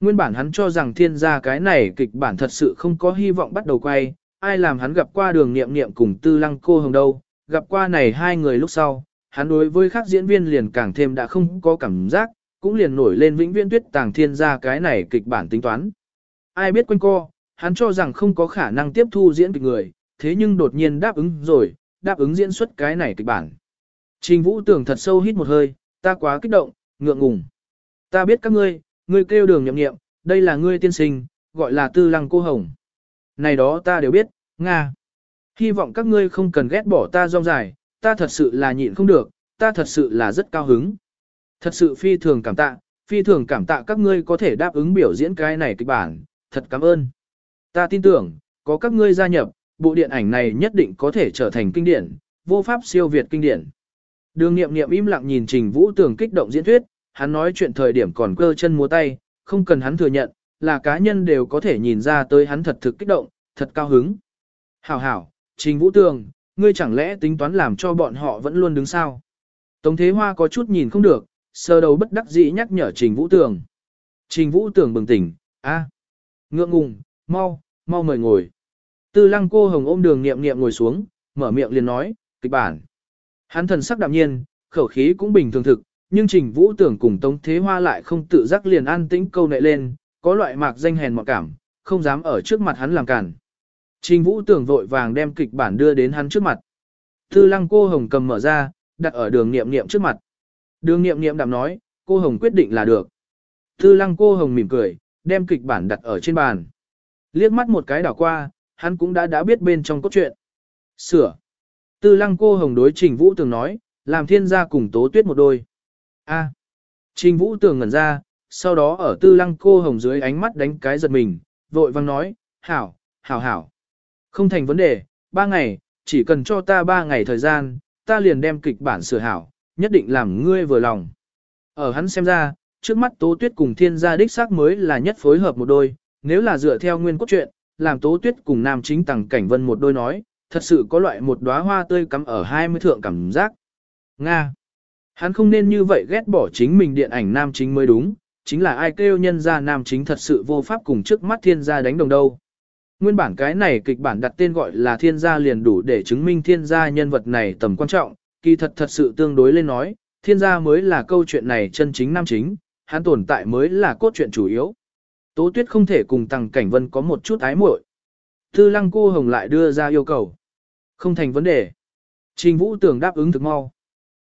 Nguyên bản hắn cho rằng thiên gia cái này kịch bản thật sự không có hy vọng bắt đầu quay, ai làm hắn gặp qua đường nghiệm nghiệm cùng tư lăng cô hồng đâu, gặp qua này hai người lúc sau, hắn đối với các diễn viên liền càng thêm đã không có cảm giác, cũng liền nổi lên vĩnh viễn tuyết tàng thiên gia cái này kịch bản tính toán. Ai biết quanh co, hắn cho rằng không có khả năng tiếp thu diễn kịch người, thế nhưng đột nhiên đáp ứng rồi, đáp ứng diễn xuất cái này kịch bản. Trình Vũ tưởng thật sâu hít một hơi, ta quá kích động, ngượng ngùng. Ta biết các ngươi, ngươi kêu đường nhậm nghiệm, đây là ngươi tiên sinh, gọi là tư lăng cô hồng. Này đó ta đều biết, Nga. Hy vọng các ngươi không cần ghét bỏ ta rong dài, ta thật sự là nhịn không được, ta thật sự là rất cao hứng. Thật sự phi thường cảm tạ, phi thường cảm tạ các ngươi có thể đáp ứng biểu diễn cái này kịch bản, thật cảm ơn. Ta tin tưởng, có các ngươi gia nhập, bộ điện ảnh này nhất định có thể trở thành kinh điển, vô pháp siêu việt kinh điển. Đường nghiệm nghiệm im lặng nhìn Trình Vũ Tường kích động diễn thuyết, hắn nói chuyện thời điểm còn cơ chân múa tay, không cần hắn thừa nhận, là cá nhân đều có thể nhìn ra tới hắn thật thực kích động, thật cao hứng. Hảo hảo, Trình Vũ Tường, ngươi chẳng lẽ tính toán làm cho bọn họ vẫn luôn đứng sao? Tống Thế Hoa có chút nhìn không được, sơ đầu bất đắc dĩ nhắc nhở Trình Vũ Tường. Trình Vũ Tường bừng tỉnh, a, ngượng ngùng, mau, mau mời ngồi. Tư lăng cô hồng ôm đường nghiệm nghiệm ngồi xuống, mở miệng liền nói, kịch bản. Hắn thần sắc đạm nhiên, khẩu khí cũng bình thường thực, nhưng Trình Vũ Tưởng cùng Tống Thế Hoa lại không tự giác liền an tĩnh câu nệ lên, có loại mạc danh hèn mọn cảm, không dám ở trước mặt hắn làm cản. Trình Vũ Tưởng vội vàng đem kịch bản đưa đến hắn trước mặt. Tư lăng cô hồng cầm mở ra, đặt ở đường nghiệm nghiệm trước mặt. Đường nghiệm nghiệm đạm nói, cô hồng quyết định là được. Tư lăng cô hồng mỉm cười, đem kịch bản đặt ở trên bàn. Liếc mắt một cái đảo qua, hắn cũng đã đã biết bên trong cốt truyện. Sửa. Tư lăng cô hồng đối trình vũ từng nói, làm thiên gia cùng tố tuyết một đôi. A. Trình Vũ Tường ngẩn ra, sau đó ở tư lăng cô hồng dưới ánh mắt đánh cái giật mình, vội vang nói, hảo, hảo hảo. Không thành vấn đề, ba ngày, chỉ cần cho ta ba ngày thời gian, ta liền đem kịch bản sửa hảo, nhất định làm ngươi vừa lòng. Ở hắn xem ra, trước mắt Tố Tuyết cùng thiên gia đích xác mới là nhất phối hợp một đôi, nếu là dựa theo nguyên cốt truyện, làm Tố Tuyết cùng nam chính tầng cảnh vân một đôi nói, thật sự có loại một đóa hoa tươi cắm ở hai mươi thượng cảm giác. Nga. Hắn không nên như vậy ghét bỏ chính mình điện ảnh nam chính mới đúng, chính là ai kêu nhân ra nam chính thật sự vô pháp cùng trước mắt thiên gia đánh đồng đâu. Nguyên bản cái này kịch bản đặt tên gọi là thiên gia liền đủ để chứng minh thiên gia nhân vật này tầm quan trọng, kỳ thật thật sự tương đối lên nói, thiên gia mới là câu chuyện này chân chính nam chính, hắn tồn tại mới là cốt truyện chủ yếu. Tố tuyết không thể cùng tăng cảnh vân có một chút ái muội. Tư lăng cô hồng lại đưa ra yêu cầu. Không thành vấn đề. Trình vũ tưởng đáp ứng thực mau.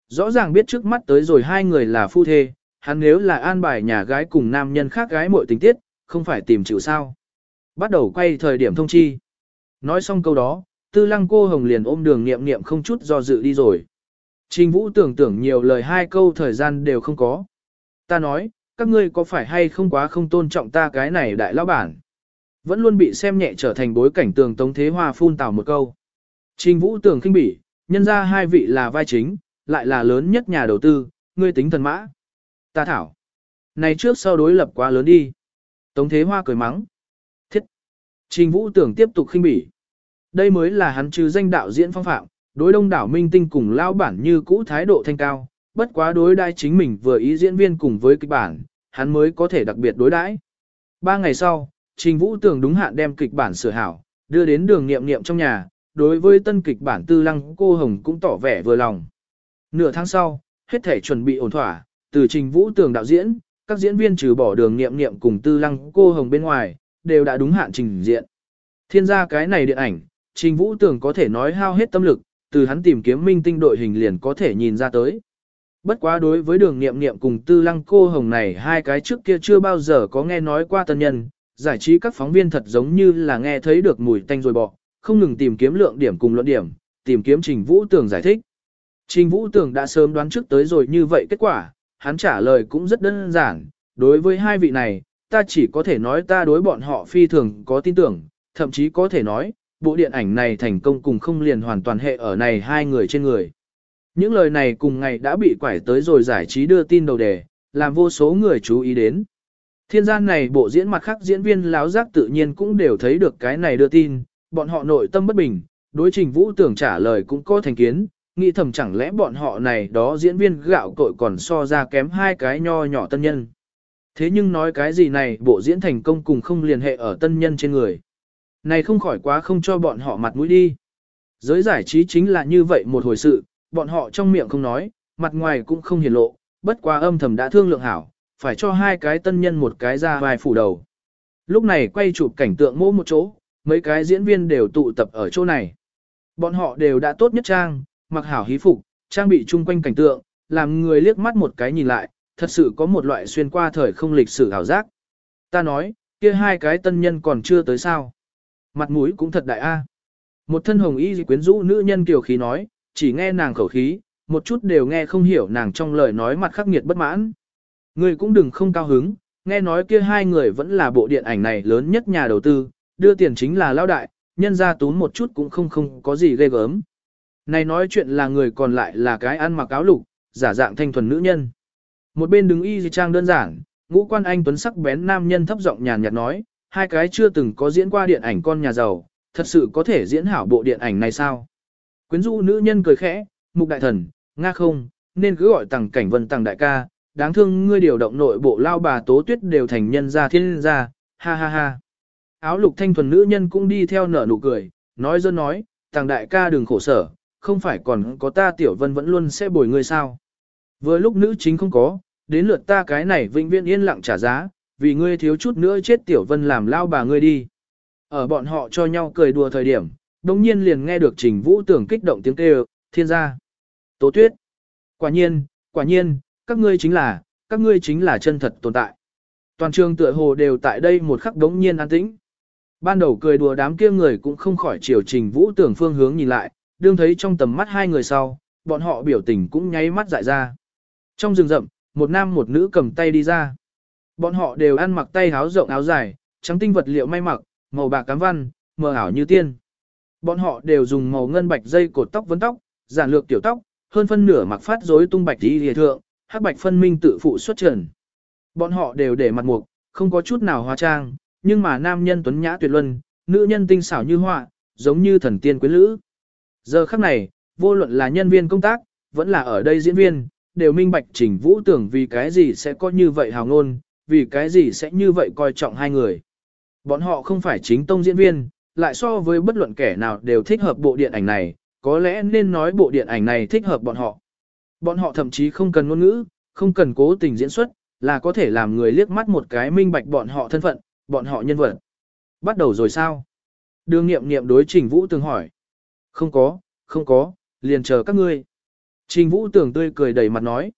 Rõ ràng biết trước mắt tới rồi hai người là phu thê, hắn nếu là an bài nhà gái cùng nam nhân khác gái muội tình tiết, không phải tìm chịu sao. Bắt đầu quay thời điểm thông chi. Nói xong câu đó, tư lăng cô hồng liền ôm đường nghiệm nghiệm không chút do dự đi rồi. Trình vũ tưởng tưởng nhiều lời hai câu thời gian đều không có. Ta nói, các ngươi có phải hay không quá không tôn trọng ta cái này đại lão bản. Vẫn luôn bị xem nhẹ trở thành bối cảnh tường tống thế hoa phun tào một câu. Trình vũ tưởng kinh bỉ, nhân ra hai vị là vai chính, lại là lớn nhất nhà đầu tư, ngươi tính thần mã. Ta thảo. Này trước sau đối lập quá lớn đi. Tống thế hoa cười mắng. Thiết. Trình vũ tưởng tiếp tục khinh bỉ. Đây mới là hắn trừ danh đạo diễn phong phạm, đối đông đảo minh tinh cùng lao bản như cũ thái độ thanh cao, bất quá đối đai chính mình vừa ý diễn viên cùng với kịch bản, hắn mới có thể đặc biệt đối đãi. Ba ngày sau, Trình Vũ tưởng đúng hạn đem kịch bản sửa hảo, đưa đến đường nghiệm nghiệm trong nhà, đối với tân kịch bản tư lăng cô Hồng cũng tỏ vẻ vừa lòng. Nửa tháng sau, hết thể chuẩn bị ổn thỏa, từ Trình Vũ Tường đạo diễn, các diễn viên trừ bỏ đường nghiệm nghiệm cùng tư lăng cô Hồng bên ngoài, đều đã đúng hạn trình diện. Thiên gia cái này điện ảnh, Trình Vũ Tường có thể nói hao hết tâm lực, từ hắn tìm kiếm minh tinh đội hình liền có thể nhìn ra tới. Bất quá đối với đường nghiệm nghiệm cùng tư lăng cô hồng này hai cái trước kia chưa bao giờ có nghe nói qua tân nhân, giải trí các phóng viên thật giống như là nghe thấy được mùi tanh rồi bỏ, không ngừng tìm kiếm lượng điểm cùng luận điểm, tìm kiếm Trình Vũ Tường giải thích. Trình Vũ Tường đã sớm đoán trước tới rồi như vậy kết quả, hắn trả lời cũng rất đơn giản, đối với hai vị này, ta chỉ có thể nói ta đối bọn họ phi thường có tin tưởng, thậm chí có thể nói, bộ điện ảnh này thành công cùng không liền hoàn toàn hệ ở này hai người trên người. Những lời này cùng ngày đã bị quải tới rồi giải trí đưa tin đầu đề, làm vô số người chú ý đến. Thiên gian này bộ diễn mặt khác diễn viên láo giác tự nhiên cũng đều thấy được cái này đưa tin, bọn họ nội tâm bất bình, đối trình vũ tưởng trả lời cũng có thành kiến, nghĩ thầm chẳng lẽ bọn họ này đó diễn viên gạo cội còn so ra kém hai cái nho nhỏ tân nhân. Thế nhưng nói cái gì này bộ diễn thành công cùng không liên hệ ở tân nhân trên người. Này không khỏi quá không cho bọn họ mặt mũi đi. Giới giải trí chính là như vậy một hồi sự, bọn họ trong miệng không nói, mặt ngoài cũng không hiển lộ, bất quá âm thầm đã thương lượng hảo, phải cho hai cái tân nhân một cái ra vài phủ đầu. Lúc này quay chụp cảnh tượng mỗ một chỗ, mấy cái diễn viên đều tụ tập ở chỗ này. Bọn họ đều đã tốt nhất trang, mặc hảo hí phục, trang bị chung quanh cảnh tượng, làm người liếc mắt một cái nhìn lại, thật sự có một loại xuyên qua thời không lịch sử hảo giác. Ta nói, kia hai cái tân nhân còn chưa tới sao. Mặt mũi cũng thật đại a. Một thân hồng y quyến rũ nữ nhân kiều khí nói, chỉ nghe nàng khẩu khí, một chút đều nghe không hiểu nàng trong lời nói mặt khắc nghiệt bất mãn. Người cũng đừng không cao hứng, nghe nói kia hai người vẫn là bộ điện ảnh này lớn nhất nhà đầu tư, đưa tiền chính là lao đại, nhân ra tún một chút cũng không không có gì ghê gớm. Này nói chuyện là người còn lại là cái ăn mặc áo lục, giả dạng thanh thuần nữ nhân. Một bên đứng y trang đơn giản, ngũ quan anh tuấn sắc bén nam nhân thấp giọng nhàn nhạt nói, hai cái chưa từng có diễn qua điện ảnh con nhà giàu, thật sự có thể diễn hảo bộ điện ảnh này sao? Quyến rũ nữ nhân cười khẽ, mục đại thần, nga không, nên cứ gọi tàng cảnh vân tàng đại ca, đáng thương ngươi điều động nội bộ lao bà tố tuyết đều thành nhân gia thiên gia, ha ha ha. Áo lục thanh thuần nữ nhân cũng đi theo nở nụ cười, nói dân nói, tàng đại ca đừng khổ sở, không phải còn có ta tiểu vân vẫn luôn sẽ bồi ngươi sao. Vừa lúc nữ chính không có, đến lượt ta cái này vĩnh viễn yên lặng trả giá, vì ngươi thiếu chút nữa chết tiểu vân làm lao bà ngươi đi. Ở bọn họ cho nhau cười đùa thời điểm, đồng nhiên liền nghe được trình vũ tưởng kích động tiếng kêu, thiên gia. Tố tuyết. Quả nhiên, quả nhiên, các ngươi chính là, các ngươi chính là chân thật tồn tại. Toàn trường tựa hồ đều tại đây một khắc đống nhiên an tĩnh. Ban đầu cười đùa đám kia người cũng không khỏi chiều trình vũ tưởng phương hướng nhìn lại, đương thấy trong tầm mắt hai người sau, bọn họ biểu tình cũng nháy mắt dại ra. Trong rừng rậm, một nam một nữ cầm tay đi ra. Bọn họ đều ăn mặc tay áo rộng áo dài, trắng tinh vật liệu may mặc, màu bạc cám văn, mờ ảo như tiên. Bọn họ đều dùng màu ngân bạch dây cột tóc vấn tóc, giản lược tiểu tóc, hơn phân nửa mặc phát rối tung bạch đi lìa thượng, hắc bạch phân minh tự phụ xuất trần. Bọn họ đều để mặt mục, không có chút nào hóa trang, nhưng mà nam nhân tuấn nhã tuyệt luân, nữ nhân tinh xảo như họa, giống như thần tiên quyến lữ. Giờ khắc này, vô luận là nhân viên công tác, vẫn là ở đây diễn viên, đều minh bạch trình vũ tưởng vì cái gì sẽ có như vậy hào ngôn, vì cái gì sẽ như vậy coi trọng hai người. Bọn họ không phải chính tông diễn viên, lại so với bất luận kẻ nào đều thích hợp bộ điện ảnh này, có lẽ nên nói bộ điện ảnh này thích hợp bọn họ. Bọn họ thậm chí không cần ngôn ngữ, không cần cố tình diễn xuất, là có thể làm người liếc mắt một cái minh bạch bọn họ thân phận, bọn họ nhân vật. Bắt đầu rồi sao? Đường nghiệm nghiệm đối Trình Vũ Tường hỏi. Không có, không có, liền chờ các ngươi. Trình Vũ Tường tươi cười đầy mặt nói.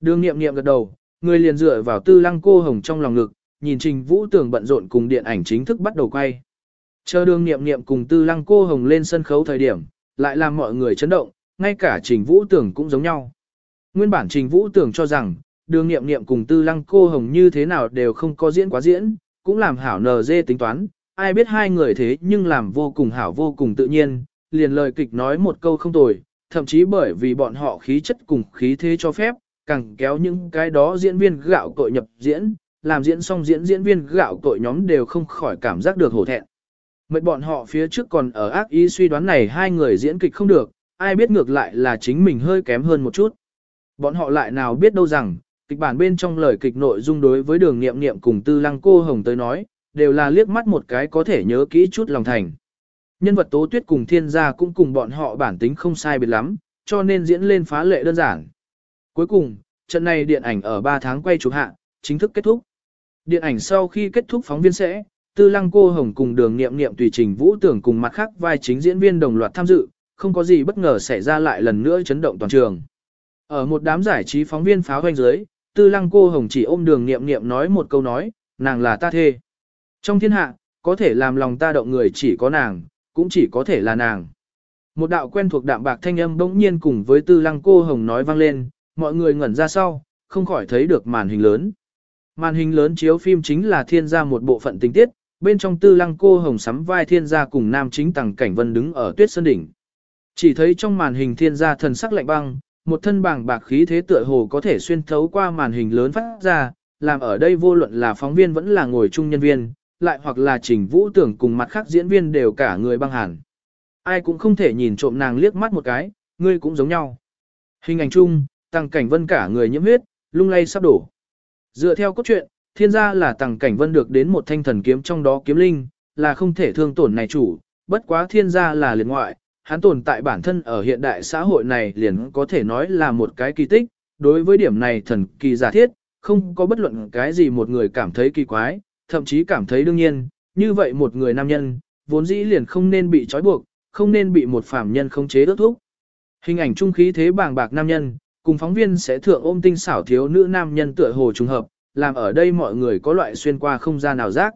Đường nghiệm nghiệm gật đầu, người liền dựa vào tư lăng cô hồng trong lòng ngực, nhìn Trình Vũ Tường bận rộn cùng điện ảnh chính thức bắt đầu quay. Chờ đường nghiệm nghiệm cùng tư lăng cô hồng lên sân khấu thời điểm, lại làm mọi người chấn động, ngay cả Trình Vũ Tường cũng giống nhau. Nguyên bản Trình Vũ Tường cho rằng, đường nghiệm nghiệm cùng tư lăng cô hồng như thế nào đều không có diễn quá diễn, cũng làm hảo nờ dê tính toán, ai biết hai người thế nhưng làm vô cùng hảo vô cùng tự nhiên, liền lời kịch nói một câu không tồi, thậm chí bởi vì bọn họ khí chất cùng khí thế cho phép, càng kéo những cái đó diễn viên gạo cội nhập diễn, làm diễn xong diễn diễn viên gạo cội nhóm đều không khỏi cảm giác được hổ thẹn. Mệt bọn họ phía trước còn ở ác ý suy đoán này hai người diễn kịch không được, ai biết ngược lại là chính mình hơi kém hơn một chút. Bọn họ lại nào biết đâu rằng, kịch bản bên trong lời kịch nội dung đối với đường nghiệm nghiệm cùng tư lăng cô hồng tới nói, đều là liếc mắt một cái có thể nhớ kỹ chút lòng thành. Nhân vật tố tuyết cùng thiên gia cũng cùng bọn họ bản tính không sai biệt lắm, cho nên diễn lên phá lệ đơn giản. Cuối cùng, trận này điện ảnh ở 3 tháng quay chụp hạ, chính thức kết thúc. Điện ảnh sau khi kết thúc phóng viên sẽ, tư lăng cô hồng cùng đường nghiệm nghiệm tùy trình vũ tưởng cùng mặt khác vai chính diễn viên đồng loạt tham dự, không có gì bất ngờ xảy ra lại lần nữa chấn động toàn trường. Ở một đám giải trí phóng viên pháo hoanh dưới, tư lăng cô hồng chỉ ôm đường nghiệm nghiệm nói một câu nói, nàng là ta thê. Trong thiên hạ, có thể làm lòng ta động người chỉ có nàng, cũng chỉ có thể là nàng. Một đạo quen thuộc đạm bạc thanh âm bỗng nhiên cùng với tư lăng cô hồng nói vang lên, mọi người ngẩn ra sau, không khỏi thấy được màn hình lớn. Màn hình lớn chiếu phim chính là thiên gia một bộ phận tình tiết, bên trong tư lăng cô hồng sắm vai thiên gia cùng nam chính tầng cảnh vân đứng ở tuyết sơn đỉnh. Chỉ thấy trong màn hình thiên gia thần sắc lạnh băng, một thân bảng bạc khí thế tựa hồ có thể xuyên thấu qua màn hình lớn phát ra, làm ở đây vô luận là phóng viên vẫn là ngồi chung nhân viên, lại hoặc là trình vũ tưởng cùng mặt khác diễn viên đều cả người băng hẳn. Ai cũng không thể nhìn trộm nàng liếc mắt một cái, ngươi cũng giống nhau. Hình ảnh chung, tăng cảnh vân cả người nhiễm huyết, lung lay sắp đổ. Dựa theo cốt truyện, thiên gia là tăng cảnh vân được đến một thanh thần kiếm trong đó kiếm linh, là không thể thương tổn này chủ, bất quá thiên gia là liệt ngoại, hắn tồn tại bản thân ở hiện đại xã hội này liền có thể nói là một cái kỳ tích, đối với điểm này thần kỳ giả thiết, không có bất luận cái gì một người cảm thấy kỳ quái, thậm chí cảm thấy đương nhiên, như vậy một người nam nhân, vốn dĩ liền không nên bị trói buộc, không nên bị một phàm nhân khống chế ước thúc. Hình ảnh trung khí thế bàng bạc nam nhân, cùng phóng viên sẽ thượng ôm tinh xảo thiếu nữ nam nhân tựa hồ trùng hợp, làm ở đây mọi người có loại xuyên qua không gian nào giác.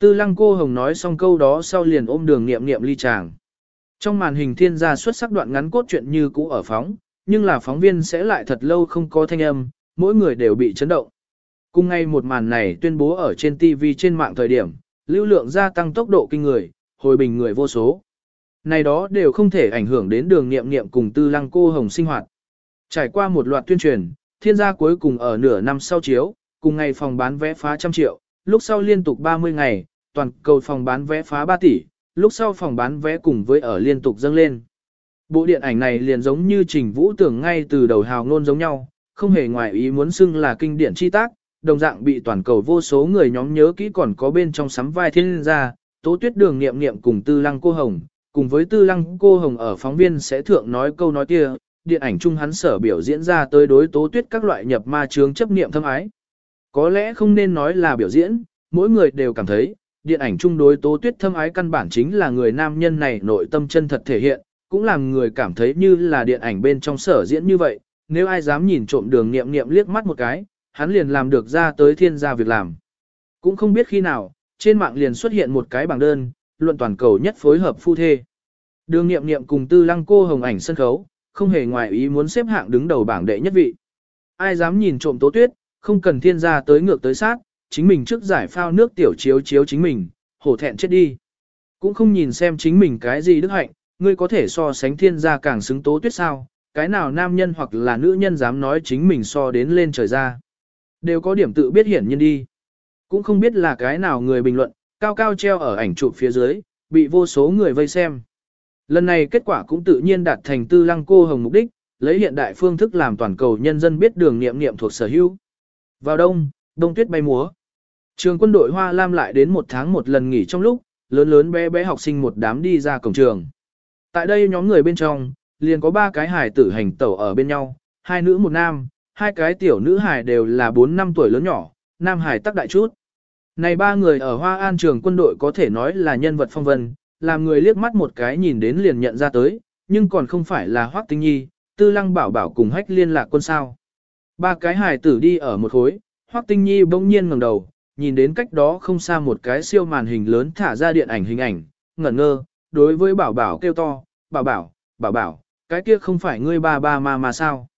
Tư lăng cô hồng nói xong câu đó sau liền ôm đường niệm niệm ly chàng. Trong màn hình thiên gia xuất sắc đoạn ngắn cốt truyện như cũ ở phóng, nhưng là phóng viên sẽ lại thật lâu không có thanh âm, mỗi người đều bị chấn động. Cùng ngay một màn này tuyên bố ở trên TV trên mạng thời điểm, lưu lượng gia tăng tốc độ kinh người, hồi bình người vô số. Này đó đều không thể ảnh hưởng đến đường nghiệm nghiệm cùng tư lăng cô hồng sinh hoạt. Trải qua một loạt tuyên truyền, thiên gia cuối cùng ở nửa năm sau chiếu, cùng ngày phòng bán vé phá trăm triệu, lúc sau liên tục 30 ngày, toàn cầu phòng bán vé phá 3 tỷ, lúc sau phòng bán vé cùng với ở liên tục dâng lên. Bộ điện ảnh này liền giống như trình vũ tưởng ngay từ đầu hào ngôn giống nhau, không hề ngoài ý muốn xưng là kinh điển chi tác, đồng dạng bị toàn cầu vô số người nhóm nhớ kỹ còn có bên trong sắm vai thiên gia, tố tuyết đường nghiệm nghiệm cùng tư lăng cô hồng, cùng với tư lăng cô hồng ở phóng viên sẽ thượng nói câu nói kia, điện ảnh chung hắn sở biểu diễn ra tới đối tố tuyết các loại nhập ma chướng chấp niệm thâm ái. Có lẽ không nên nói là biểu diễn, mỗi người đều cảm thấy, điện ảnh chung đối tố tuyết thâm ái căn bản chính là người nam nhân này nội tâm chân thật thể hiện, cũng làm người cảm thấy như là điện ảnh bên trong sở diễn như vậy, nếu ai dám nhìn trộm đường nghiệm nghiệm liếc mắt một cái, hắn liền làm được ra tới thiên gia việc làm. Cũng không biết khi nào, trên mạng liền xuất hiện một cái bảng đơn, luận toàn cầu nhất phối hợp phu thê. Đường nghiệm nghiệm cùng tư lăng cô hồng ảnh sân khấu, không hề ngoài ý muốn xếp hạng đứng đầu bảng đệ nhất vị. ai dám nhìn trộm tố tuyết, không cần thiên gia tới ngược tới sát, chính mình trước giải phao nước tiểu chiếu chiếu chính mình, hổ thẹn chết đi. Cũng không nhìn xem chính mình cái gì đức hạnh, ngươi có thể so sánh thiên gia càng xứng tố tuyết sao, cái nào nam nhân hoặc là nữ nhân dám nói chính mình so đến lên trời ra. Đều có điểm tự biết hiển nhiên đi. Cũng không biết là cái nào người bình luận, cao cao treo ở ảnh chụp phía dưới, bị vô số người vây xem. Lần này kết quả cũng tự nhiên đạt thành tư lăng cô hồng mục đích, lấy hiện đại phương thức làm toàn cầu nhân dân biết đường niệm niệm thuộc sở hữu. Vào đông, đông tuyết bay múa. Trường quân đội Hoa Lam lại đến một tháng một lần nghỉ trong lúc, lớn lớn bé bé học sinh một đám đi ra cổng trường. Tại đây nhóm người bên trong, liền có ba cái hài tử hành tẩu ở bên nhau, hai nữ một nam, hai cái tiểu nữ hài đều là 4 năm tuổi lớn nhỏ, nam hài tắc đại chút. Này ba người ở Hoa An trường quân đội có thể nói là nhân vật phong vân, làm người liếc mắt một cái nhìn đến liền nhận ra tới, nhưng còn không phải là Hoắc Tinh Nhi, Tư Lăng Bảo Bảo cùng hách liên lạc quân sao. Ba cái hài tử đi ở một khối, Hoắc Tinh Nhi bỗng nhiên ngẩng đầu, nhìn đến cách đó không xa một cái siêu màn hình lớn thả ra điện ảnh hình ảnh, ngẩn ngơ, đối với Bảo Bảo kêu to, Bảo Bảo, Bảo Bảo, cái kia không phải ngươi ba ba mà mà sao.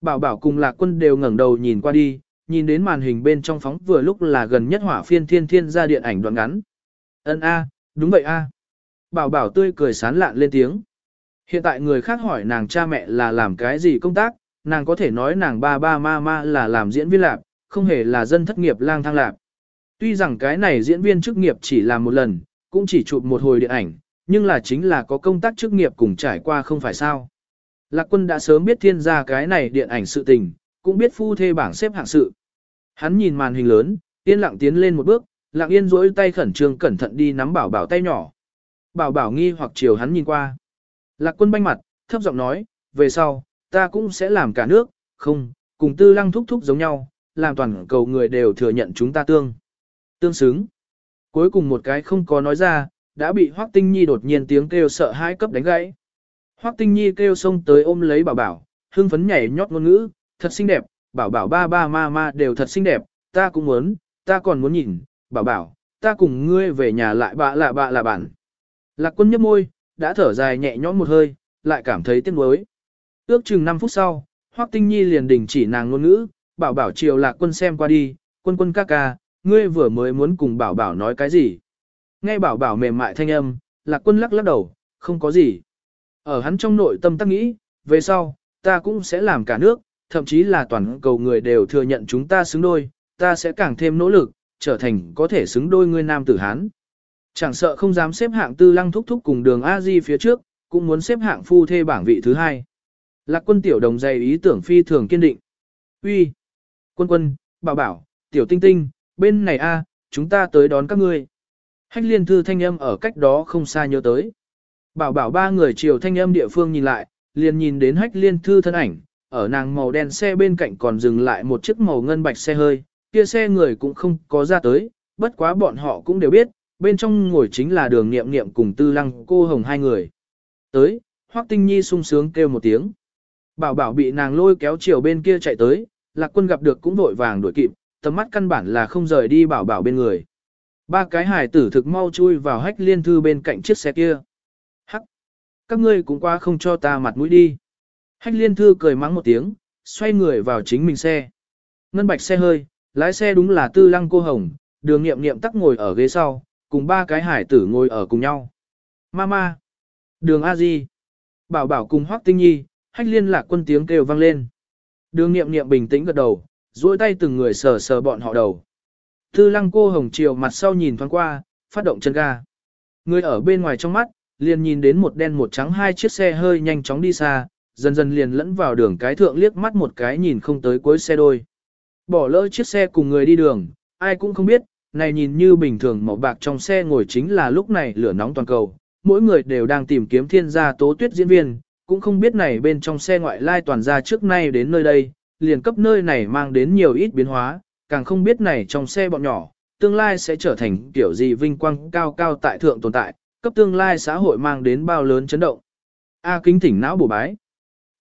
Bảo Bảo cùng Lạc Quân đều ngẩng đầu nhìn qua đi, nhìn đến màn hình bên trong phóng vừa lúc là gần nhất hỏa phiên thiên thiên ra điện ảnh đoạn ngắn. Ân a, đúng vậy a. Bảo bảo tươi cười sán lạn lên tiếng. Hiện tại người khác hỏi nàng cha mẹ là làm cái gì công tác, nàng có thể nói nàng ba ba ma ma là làm diễn viên lạp, không hề là dân thất nghiệp lang thang lạp. Tuy rằng cái này diễn viên chức nghiệp chỉ làm một lần, cũng chỉ chụp một hồi điện ảnh, nhưng là chính là có công tác chức nghiệp cùng trải qua không phải sao. Lạc quân đã sớm biết thiên gia cái này điện ảnh sự tình, cũng biết phu thê bảng xếp hạng sự. Hắn nhìn màn hình lớn, yên lặng tiến lên một bước, lặng yên rỗi tay khẩn trương cẩn thận đi nắm bảo bảo tay nhỏ. Bảo bảo nghi hoặc chiều hắn nhìn qua. Lạc quân banh mặt, thấp giọng nói, về sau, ta cũng sẽ làm cả nước, không, cùng tư lăng thúc thúc giống nhau, làm toàn cầu người đều thừa nhận chúng ta tương. Tương xứng. Cuối cùng một cái không có nói ra, đã bị Hoắc Tinh Nhi đột nhiên tiếng kêu sợ hãi cấp đánh gãy. Hoắc Tinh Nhi kêu xông tới ôm lấy bảo bảo, hưng phấn nhảy nhót ngôn ngữ, thật xinh đẹp, bảo bảo ba ba ma ma đều thật xinh đẹp, ta cũng muốn, ta còn muốn nhìn, bảo bảo, ta cùng ngươi về nhà lại bạ lạ bạ là bạn Lạc quân nhấp môi, đã thở dài nhẹ nhõm một hơi, lại cảm thấy tiếc nuối. Ước chừng 5 phút sau, Hoắc Tinh Nhi liền đình chỉ nàng ngôn ngữ, bảo bảo chiều lạc quân xem qua đi, quân quân ca ca, ngươi vừa mới muốn cùng bảo bảo nói cái gì. Nghe bảo bảo mềm mại thanh âm, lạc quân lắc lắc đầu, không có gì. Ở hắn trong nội tâm tắc nghĩ, về sau, ta cũng sẽ làm cả nước, thậm chí là toàn cầu người đều thừa nhận chúng ta xứng đôi, ta sẽ càng thêm nỗ lực, trở thành có thể xứng đôi ngươi nam tử Hán. Chẳng sợ không dám xếp hạng tư lăng thúc thúc cùng đường A-di phía trước, cũng muốn xếp hạng phu thê bảng vị thứ hai. Lạc quân tiểu đồng dày ý tưởng phi thường kiên định. Uy, Quân quân, bảo bảo, tiểu tinh tinh, bên này a, chúng ta tới đón các ngươi. Hách liên thư thanh âm ở cách đó không xa nhớ tới. Bảo bảo ba người chiều thanh âm địa phương nhìn lại, liền nhìn đến hách liên thư thân ảnh, ở nàng màu đen xe bên cạnh còn dừng lại một chiếc màu ngân bạch xe hơi, kia xe người cũng không có ra tới, bất quá bọn họ cũng đều biết, bên trong ngồi chính là đường nghiệm nghiệm cùng tư lăng cô hồng hai người. Tới, Hoắc Tinh Nhi sung sướng kêu một tiếng. Bảo bảo bị nàng lôi kéo chiều bên kia chạy tới, lạc quân gặp được cũng vội vàng đuổi kịp, tầm mắt căn bản là không rời đi bảo bảo bên người. Ba cái hải tử thực mau chui vào hách liên thư bên cạnh chiếc xe kia. Hắc! Các ngươi cũng qua không cho ta mặt mũi đi. Hách liên thư cười mắng một tiếng, xoay người vào chính mình xe. Ngân bạch xe hơi, lái xe đúng là tư lăng cô hồng, đường nghiệm nghiệm tắc ngồi ở ghế sau, cùng ba cái hải tử ngồi ở cùng nhau. Mama! Đường A Di! Bảo bảo cùng Hoắc Tinh Nhi, hách liên lạc quân tiếng kêu vang lên. Đường nghiệm nghiệm bình tĩnh gật đầu, duỗi tay từng người sờ sờ bọn họ đầu. Tư lăng cô hồng chiều mặt sau nhìn thoáng qua, phát động chân ga. Người ở bên ngoài trong mắt, liền nhìn đến một đen một trắng hai chiếc xe hơi nhanh chóng đi xa, dần dần liền lẫn vào đường cái thượng liếc mắt một cái nhìn không tới cuối xe đôi. Bỏ lỡ chiếc xe cùng người đi đường, ai cũng không biết, này nhìn như bình thường màu bạc trong xe ngồi chính là lúc này lửa nóng toàn cầu, mỗi người đều đang tìm kiếm thiên gia tố tuyết diễn viên, cũng không biết này bên trong xe ngoại lai toàn gia trước nay đến nơi đây, liền cấp nơi này mang đến nhiều ít biến hóa, càng không biết này trong xe bọn nhỏ, tương lai sẽ trở thành kiểu gì vinh quang cao cao tại thượng tồn tại, cấp tương lai xã hội mang đến bao lớn chấn động. A kính thỉnh não bổ bái.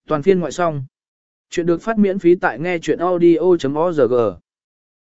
Toàn phiên ngoại song. Chuyện được phát miễn phí tại nghe chuyện audio.org.